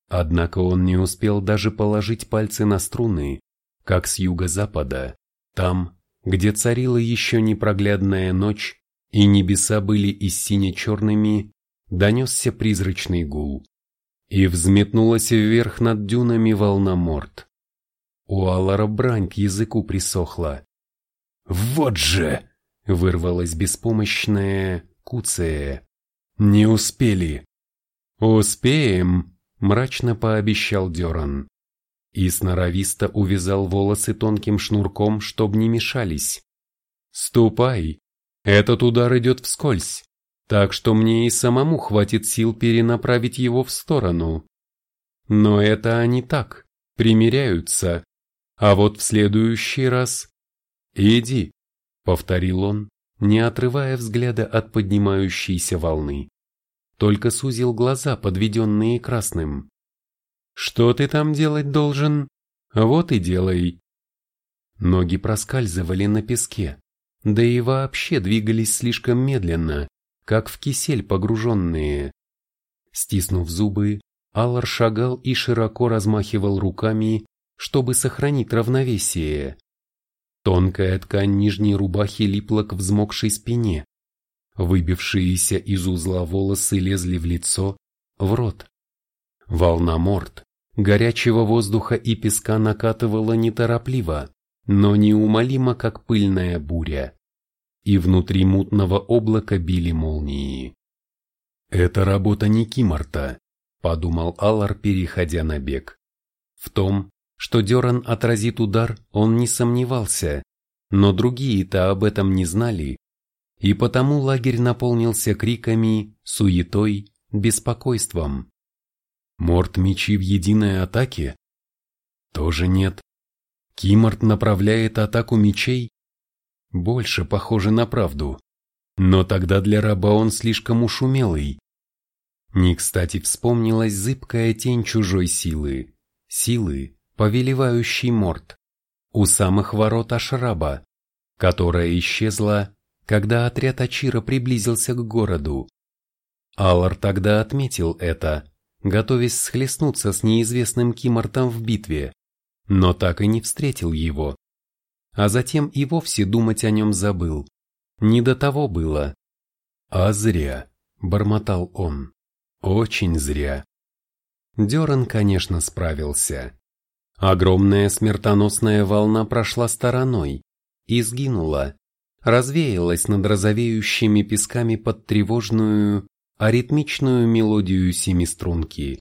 Однако он не успел даже положить пальцы на струны, как с юго-запада там, где царила еще непроглядная ночь, и небеса были и сине-черными, донесся призрачный гул. И взметнулась вверх над дюнами волна морд. У Алара брань к языку присохла. «Вот же!» — вырвалась беспомощная Куция. «Не успели!» «Успеем!» — мрачно пообещал Деран и сноровисто увязал волосы тонким шнурком, чтоб не мешались. «Ступай! Этот удар идет вскользь, так что мне и самому хватит сил перенаправить его в сторону. Но это они так, примиряются, а вот в следующий раз... Иди!» — повторил он, не отрывая взгляда от поднимающейся волны. Только сузил глаза, подведенные красным. Что ты там делать должен? Вот и делай. Ноги проскальзывали на песке, да и вообще двигались слишком медленно, как в кисель погруженные. Стиснув зубы, Аллар шагал и широко размахивал руками, чтобы сохранить равновесие. Тонкая ткань нижней рубахи липла к взмокшей спине. Выбившиеся из узла волосы лезли в лицо, в рот. Волна морд, горячего воздуха и песка накатывала неторопливо, но неумолимо, как пыльная буря. И внутри мутного облака били молнии. «Это работа не Кимарта», — подумал Аллар, переходя на бег. В том, что Деран отразит удар, он не сомневался, но другие-то об этом не знали, и потому лагерь наполнился криками, суетой, беспокойством. Морт мечи в единой атаке? Тоже нет. Кимарт направляет атаку мечей? Больше похоже на правду. Но тогда для раба он слишком уж умелый. Не кстати вспомнилась зыбкая тень чужой силы. Силы, повелевающий Морт, у самых ворот Ашраба, которая исчезла, когда отряд Ачира приблизился к городу. Аллар тогда отметил это, готовясь схлестнуться с неизвестным Кимартом в битве, но так и не встретил его. А затем и вовсе думать о нем забыл. Не до того было. А зря, бормотал он. Очень зря. Деран, конечно, справился. Огромная смертоносная волна прошла стороной и сгинула, развеялась над розовеющими песками под тревожную, аритмичную мелодию семиструнки.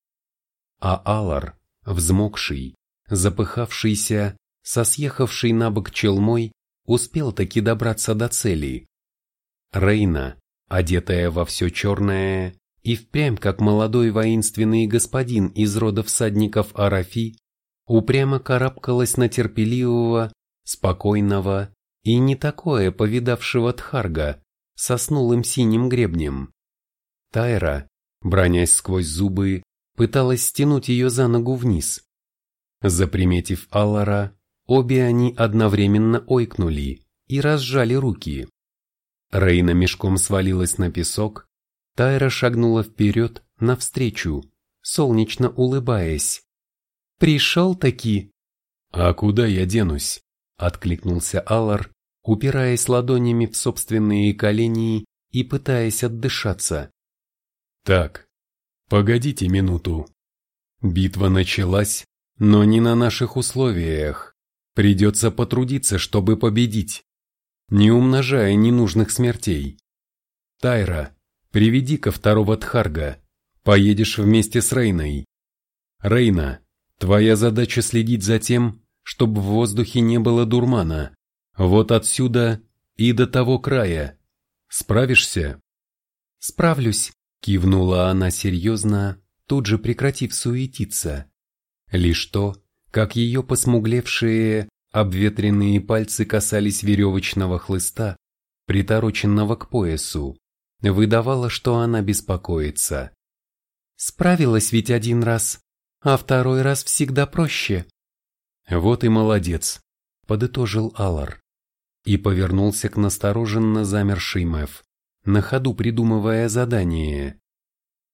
А Алар, взмокший, запыхавшийся, со съехавшей на бок челмой, успел таки добраться до цели. Рейна, одетая во все черное, и впрямь как молодой воинственный господин из рода всадников Арафи, упрямо карабкалась на терпеливого, спокойного и не такое повидавшего Тхарга со снулым синим гребнем. Тайра, бронясь сквозь зубы, пыталась стянуть ее за ногу вниз. Заприметив Аллара, обе они одновременно ойкнули и разжали руки. Рейна мешком свалилась на песок, Тайра шагнула вперед, навстречу, солнечно улыбаясь. Пришел-таки. А куда я денусь? Откликнулся Аллар, упираясь ладонями в собственные колени и пытаясь отдышаться. Так, погодите минуту. Битва началась, но не на наших условиях. Придется потрудиться, чтобы победить, не умножая ненужных смертей. Тайра, приведи-ка второго Тхарга. Поедешь вместе с Рейной. Рейна, Твоя задача следить за тем, чтобы в воздухе не было дурмана. Вот отсюда и до того края. Справишься? Справлюсь, кивнула она серьезно, тут же прекратив суетиться. Лишь то, как ее посмуглевшие, обветренные пальцы касались веревочного хлыста, притороченного к поясу, выдавало, что она беспокоится. Справилась ведь один раз, а второй раз всегда проще. Вот и молодец, подытожил Алар и повернулся к настороженно замершей Мэв, на ходу придумывая задание.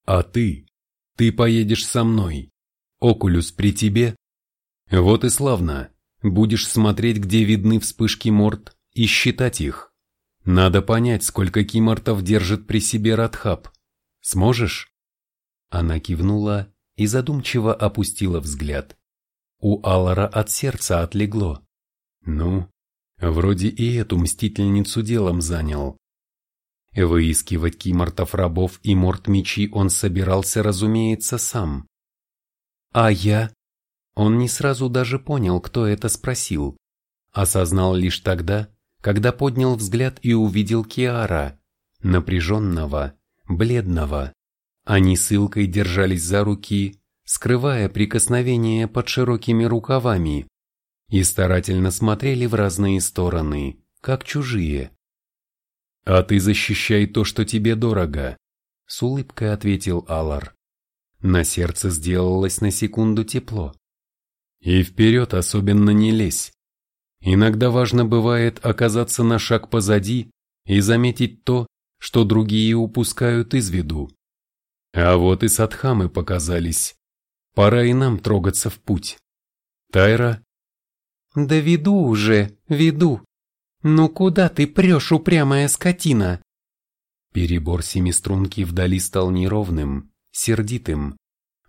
А ты? Ты поедешь со мной. Окулюс при тебе? Вот и славно. Будешь смотреть, где видны вспышки морд, и считать их. Надо понять, сколько кимортов держит при себе Радхаб. Сможешь? Она кивнула и задумчиво опустила взгляд. У Аллара от сердца отлегло. Ну, вроде и эту мстительницу делом занял. Выискивать кимортов рабов и морт мечи он собирался, разумеется, сам. А я? Он не сразу даже понял, кто это спросил. Осознал лишь тогда, когда поднял взгляд и увидел Киара, напряженного, бледного, они с Илкой держались за руки, скрывая прикосновение под широкими рукавами, и старательно смотрели в разные стороны, как чужие. «А ты защищай то, что тебе дорого», — с улыбкой ответил Алар. На сердце сделалось на секунду тепло. «И вперед особенно не лезь. Иногда важно бывает оказаться на шаг позади и заметить то, что другие упускают из виду. А вот и садхамы показались. Пора и нам трогаться в путь. Тайра? Да веду уже, веду. Ну куда ты прешь, упрямая скотина? Перебор семиструнки вдали стал неровным, сердитым.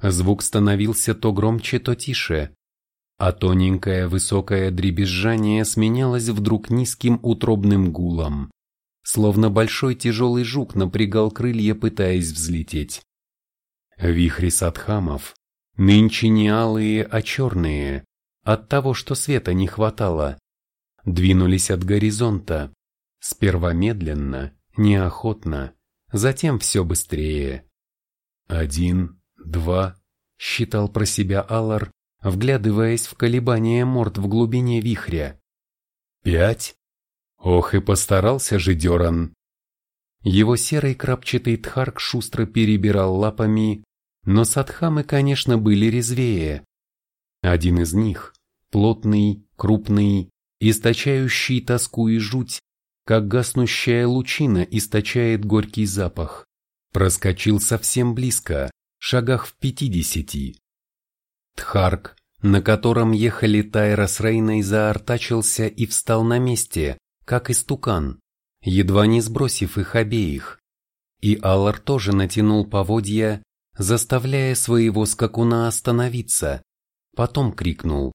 Звук становился то громче, то тише, а тоненькое высокое дребезжание сменялось вдруг низким утробным гулом, словно большой тяжелый жук напрягал крылья, пытаясь взлететь. Вихри садхамов, нынче не алые, а черные, от того, что света не хватало, двинулись от горизонта, сперва медленно, неохотно, затем все быстрее. Один, два, считал про себя Аллар, вглядываясь в колебания морд в глубине вихря. Пять? Ох и постарался же Деран. Его серый крапчатый тхарк шустро перебирал лапами, но садхамы, конечно, были резвее. Один из них, плотный, крупный, источающий тоску и жуть, как гаснущая лучина источает горький запах, проскочил совсем близко, шагах в пятидесяти. Тхарк, на котором ехали Тайра с Рейной, заортачился и встал на месте, как истукан, едва не сбросив их обеих. И Аллар тоже натянул поводья, заставляя своего скакуна остановиться, потом крикнул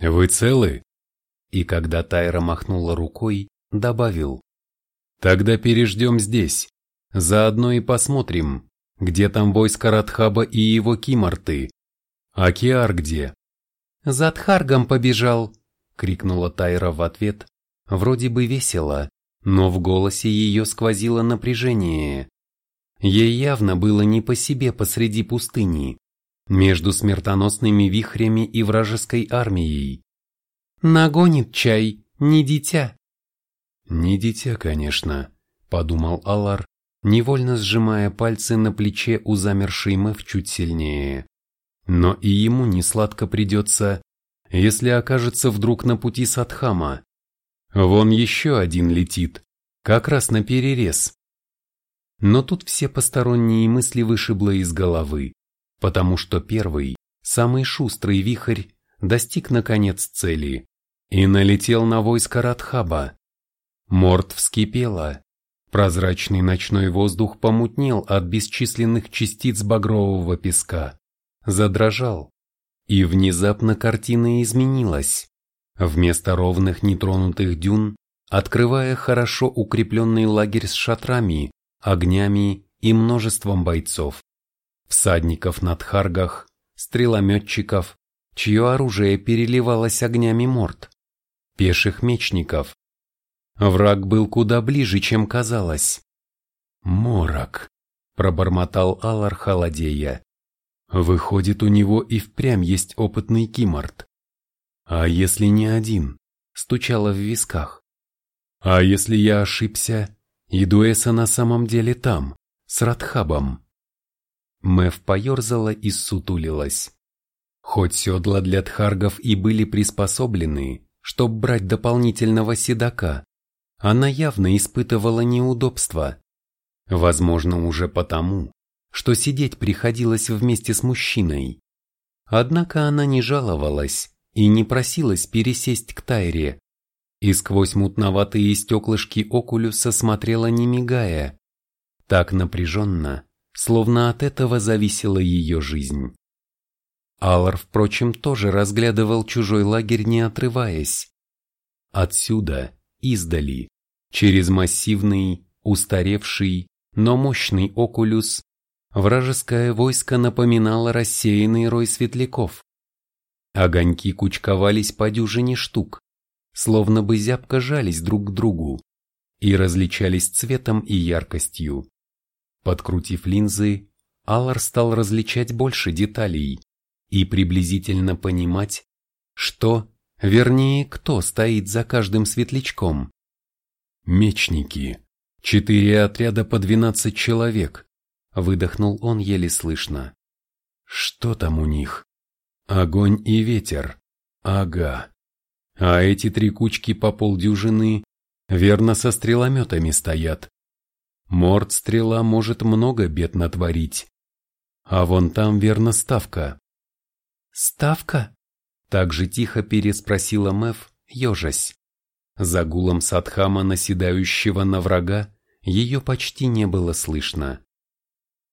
«Вы целы?» И когда Тайра махнула рукой, добавил «Тогда переждем здесь, заодно и посмотрим, где там войско Радхаба и его киморты, а Киар где?» «За Тхаргом побежал!» — крикнула Тайра в ответ, вроде бы весело, но в голосе ее сквозило напряжение. Ей явно было не по себе посреди пустыни, между смертоносными вихрями и вражеской армией. «Нагонит чай, не дитя!» «Не дитя, конечно», — подумал Алар, невольно сжимая пальцы на плече у замершей Мэв чуть сильнее. Но и ему не сладко придется, если окажется вдруг на пути Садхама. Вон еще один летит, как раз на перерез. Но тут все посторонние мысли вышибло из головы, потому что первый, самый шустрый вихрь, достиг наконец цели и налетел на войско Радхаба. Морд вскипела, прозрачный ночной воздух помутнел от бесчисленных частиц багрового песка. Задрожал, и внезапно картина изменилась. Вместо ровных нетронутых дюн, открывая хорошо укрепленный лагерь с шатрами, огнями и множеством бойцов, всадников на тхаргах, стрелометчиков, чье оружие переливалось огнями морд, пеших мечников. Враг был куда ближе, чем казалось. «Морок», — пробормотал Алар холодея. Выходит, у него и впрямь есть опытный киморт. А если не один? Стучало в висках. А если я ошибся, и Дуэса на самом деле там, с Радхабом? Мэв поерзала и сутулилась. Хоть седла для тхаргов и были приспособлены, чтобы брать дополнительного седока, она явно испытывала неудобства. Возможно, уже потому, что сидеть приходилось вместе с мужчиной. Однако она не жаловалась и не просилась пересесть к Тайре, и сквозь мутноватые стеклышки окулюса смотрела не мигая, так напряженно, словно от этого зависела ее жизнь. Аллар, впрочем, тоже разглядывал чужой лагерь, не отрываясь. Отсюда, издали, через массивный, устаревший, но мощный окулюс, вражеское войско напоминало рассеянный рой светляков. Огоньки кучковались по дюжине штук, словно бы зябко жались друг к другу и различались цветом и яркостью. Подкрутив линзы, Аллар стал различать больше деталей и приблизительно понимать, что, вернее, кто стоит за каждым светлячком. Мечники. Четыре отряда по двенадцать человек, Выдохнул он еле слышно. Что там у них? Огонь и ветер. Ага. А эти три кучки по полдюжины верно со стрелометами стоят. Морд-стрела может много бед натворить, А вон там верно ставка. Ставка? Так же тихо переспросила Мэв, ежась. За гулом Садхама, наседающего на врага, ее почти не было слышно.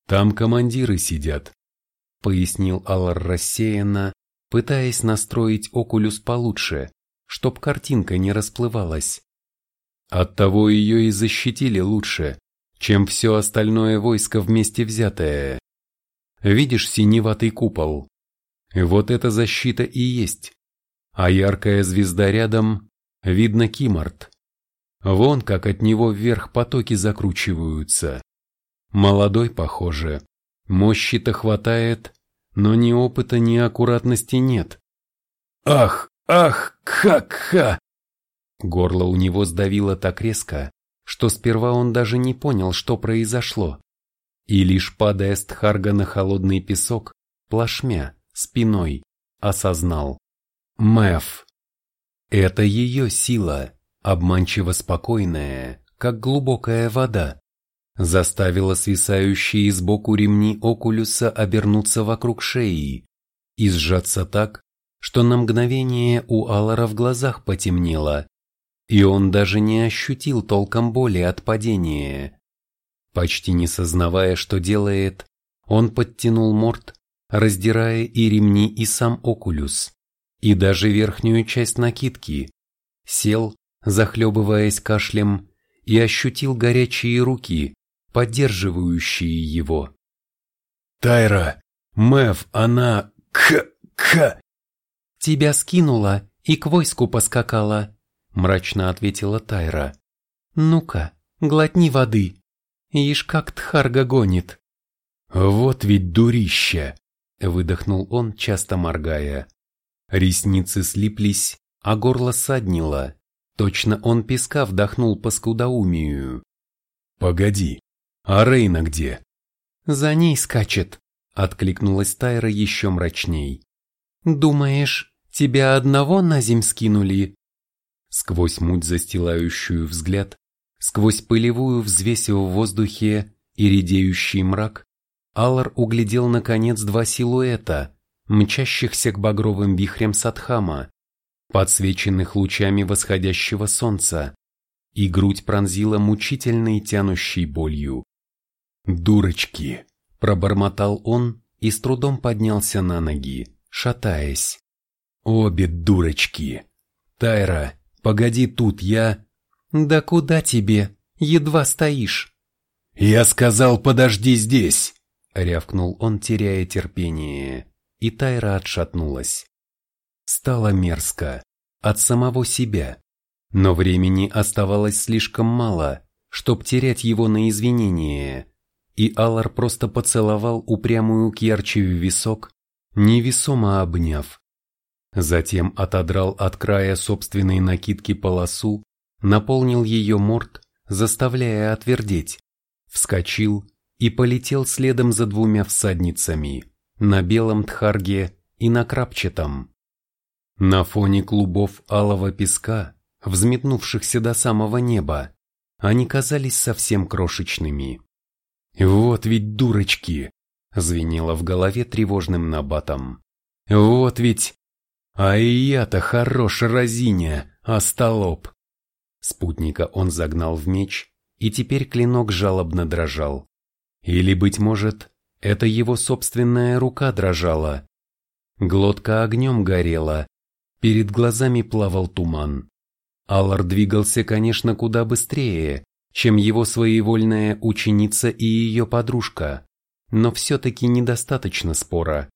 «Там командиры сидят», — пояснил Аллар рассеянно, пытаясь настроить окулюс получше, чтоб картинка не расплывалась. Оттого ее и защитили лучше, чем все остальное войско вместе взятое. Видишь синеватый купол? Вот эта защита и есть. А яркая звезда рядом, видно Кимарт. Вон как от него вверх потоки закручиваются. Молодой, похоже. Мощи-то хватает, но ни опыта, ни аккуратности нет. Ах, ах, ха-ха! Горло у него сдавило так резко, что сперва он даже не понял, что произошло. И лишь падая с Тхарга на холодный песок, плашмя, спиной, осознал. Мэв. Это ее сила, обманчиво спокойная, как глубокая вода, заставила свисающие сбоку ремни окулюса обернуться вокруг шеи и сжаться так, что на мгновение у Алара в глазах потемнело, и он даже не ощутил толком боли от падения. Почти не сознавая, что делает, он подтянул морд, раздирая и ремни, и сам окулюс, и даже верхнюю часть накидки, сел, захлебываясь кашлем, и ощутил горячие руки, поддерживающие его. «Тайра! Мэв, она... К-к...» «Тебя скинула и к войску поскакала», мрачно ответила Тайра. «Ну-ка, глотни воды. Ишь, как Тхарга гонит». «Вот ведь дурище!» – выдохнул он, часто моргая. Ресницы слиплись, а горло саднило. Точно он песка вдохнул по скудоумию. «Погоди, а Рейна где?» «За ней скачет», — откликнулась Тайра еще мрачней. «Думаешь, тебя одного на земь скинули?» Сквозь муть застилающую взгляд, сквозь пылевую взвесь в воздухе и редеющий мрак, Аллар углядел наконец два силуэта, мчащихся к багровым вихрям Садхама, подсвеченных лучами восходящего солнца, и грудь пронзила мучительной тянущей болью. «Дурочки!» – пробормотал он и с трудом поднялся на ноги, шатаясь. «Обе дурочки! Тайра, Погоди тут, я... Да куда тебе? Едва стоишь. Я сказал, подожди здесь, рявкнул он, теряя терпение. И Тайра отшатнулась. Стало мерзко. От самого себя. Но времени оставалось слишком мало, чтоб терять его на извинение. И Алар просто поцеловал упрямую Кьярчи в висок, невесомо обняв. Затем отодрал от края собственной накидки полосу, наполнил ее морд, заставляя отвердеть, вскочил и полетел следом за двумя всадницами, на белом тхарге и на крапчатом. На фоне клубов алого песка, взметнувшихся до самого неба, они казались совсем крошечными. «Вот ведь дурочки!» — звенело в голове тревожным набатом. «Вот ведь а и я-то хорош разиня, остолоп. Спутника он загнал в меч, и теперь клинок жалобно дрожал. Или, быть может, это его собственная рука дрожала. Глотка огнем горела, перед глазами плавал туман. Аллар двигался, конечно, куда быстрее, чем его своевольная ученица и ее подружка, но все-таки недостаточно спора.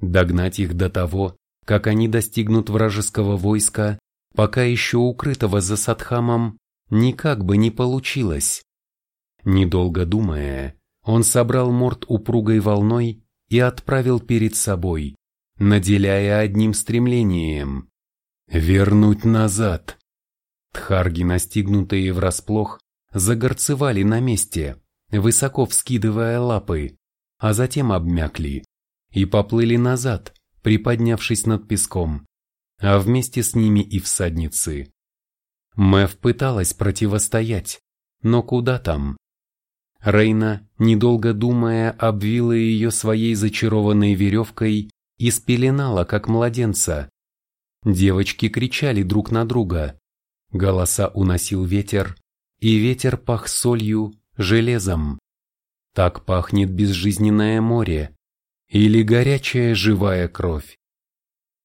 Догнать их до того, как они достигнут вражеского войска, пока еще укрытого за Садхамом, никак бы не получилось. Недолго думая, он собрал морд упругой волной и отправил перед собой, наделяя одним стремлением – вернуть назад. Тхарги, настигнутые врасплох, загорцевали на месте, высоко вскидывая лапы, а затем обмякли и поплыли назад, приподнявшись над песком, а вместе с ними и всадницы. Мэв пыталась противостоять, но куда там? Рейна, недолго думая, обвила ее своей зачарованной веревкой и спеленала, как младенца. Девочки кричали друг на друга. Голоса уносил ветер, и ветер пах солью, железом. Так пахнет безжизненное море или горячая живая кровь.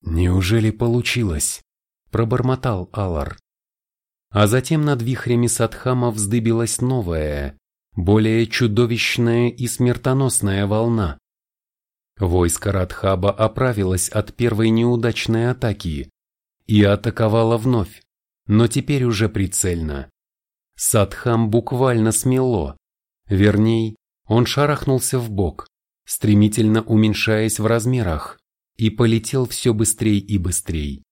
«Неужели получилось?» – пробормотал Алар. А затем над вихрями Садхама вздыбилась новая, более чудовищная и смертоносная волна. Войско Радхаба оправилось от первой неудачной атаки и атаковало вновь, но теперь уже прицельно. Садхам буквально смело, верней, он шарахнулся в бок, стремительно уменьшаясь в размерах, и полетел все быстрее и быстрее.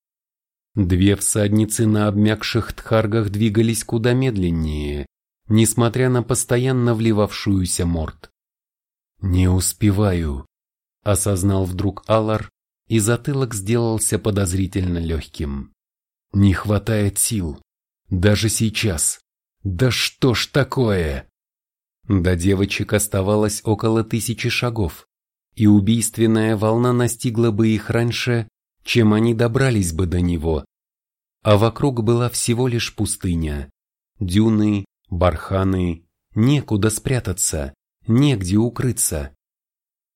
Две всадницы на обмякших тхаргах двигались куда медленнее, несмотря на постоянно вливавшуюся морд. «Не успеваю», — осознал вдруг Алар, и затылок сделался подозрительно легким. «Не хватает сил. Даже сейчас. Да что ж такое?» До девочек оставалось около тысячи шагов, и убийственная волна настигла бы их раньше, чем они добрались бы до него. А вокруг была всего лишь пустыня, дюны, барханы, некуда спрятаться, негде укрыться.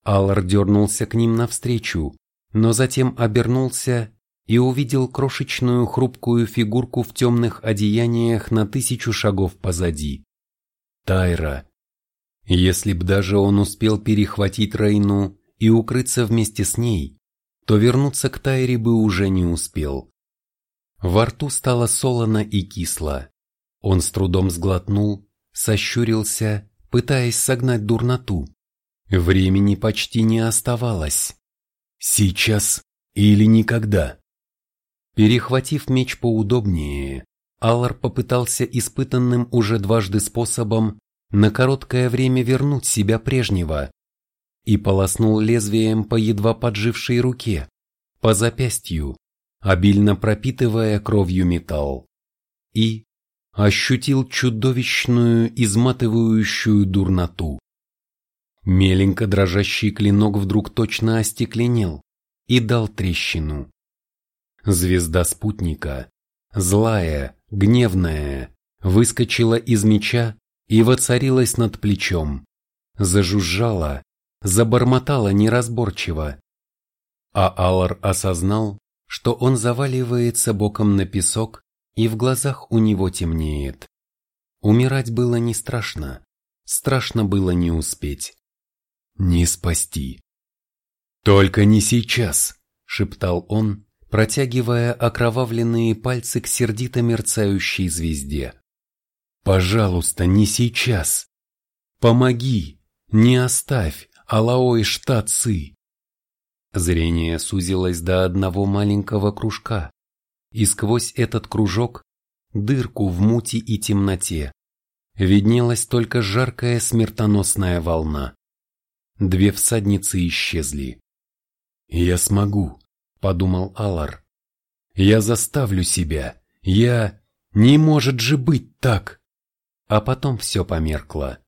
Аллар дернулся к ним навстречу, но затем обернулся и увидел крошечную хрупкую фигурку в темных одеяниях на тысячу шагов позади. Тайра, если б даже он успел перехватить Рейну и укрыться вместе с ней, то вернуться к Тайре бы уже не успел. Во рту стало солоно и кисло. Он с трудом сглотнул, сощурился, пытаясь согнать дурноту. Времени почти не оставалось. Сейчас или никогда. Перехватив меч поудобнее, Аллар попытался испытанным уже дважды способом на короткое время вернуть себя прежнего и полоснул лезвием по едва поджившей руке, по запястью, обильно пропитывая кровью металл. И ощутил чудовищную, изматывающую дурноту. Меленько дрожащий клинок вдруг точно остекленел и дал трещину. Звезда спутника, злая, гневная, выскочила из меча и воцарилась над плечом, зажужжала, забормотала неразборчиво. А Алар осознал, что он заваливается боком на песок, и в глазах у него темнеет. Умирать было не страшно, страшно было не успеть. Не спасти. «Только не сейчас!» — шептал он, протягивая окровавленные пальцы к сердито мерцающей звезде. Пожалуйста, не сейчас. Помоги, не оставь, Алаой штатцы. Зрение сузилось до одного маленького кружка, и сквозь этот кружок, дырку в мути и темноте, виднелась только жаркая смертоносная волна. Две всадницы исчезли. «Я смогу», — подумал Алар. «Я заставлю себя. Я... Не может же быть так!» а потом все померкло.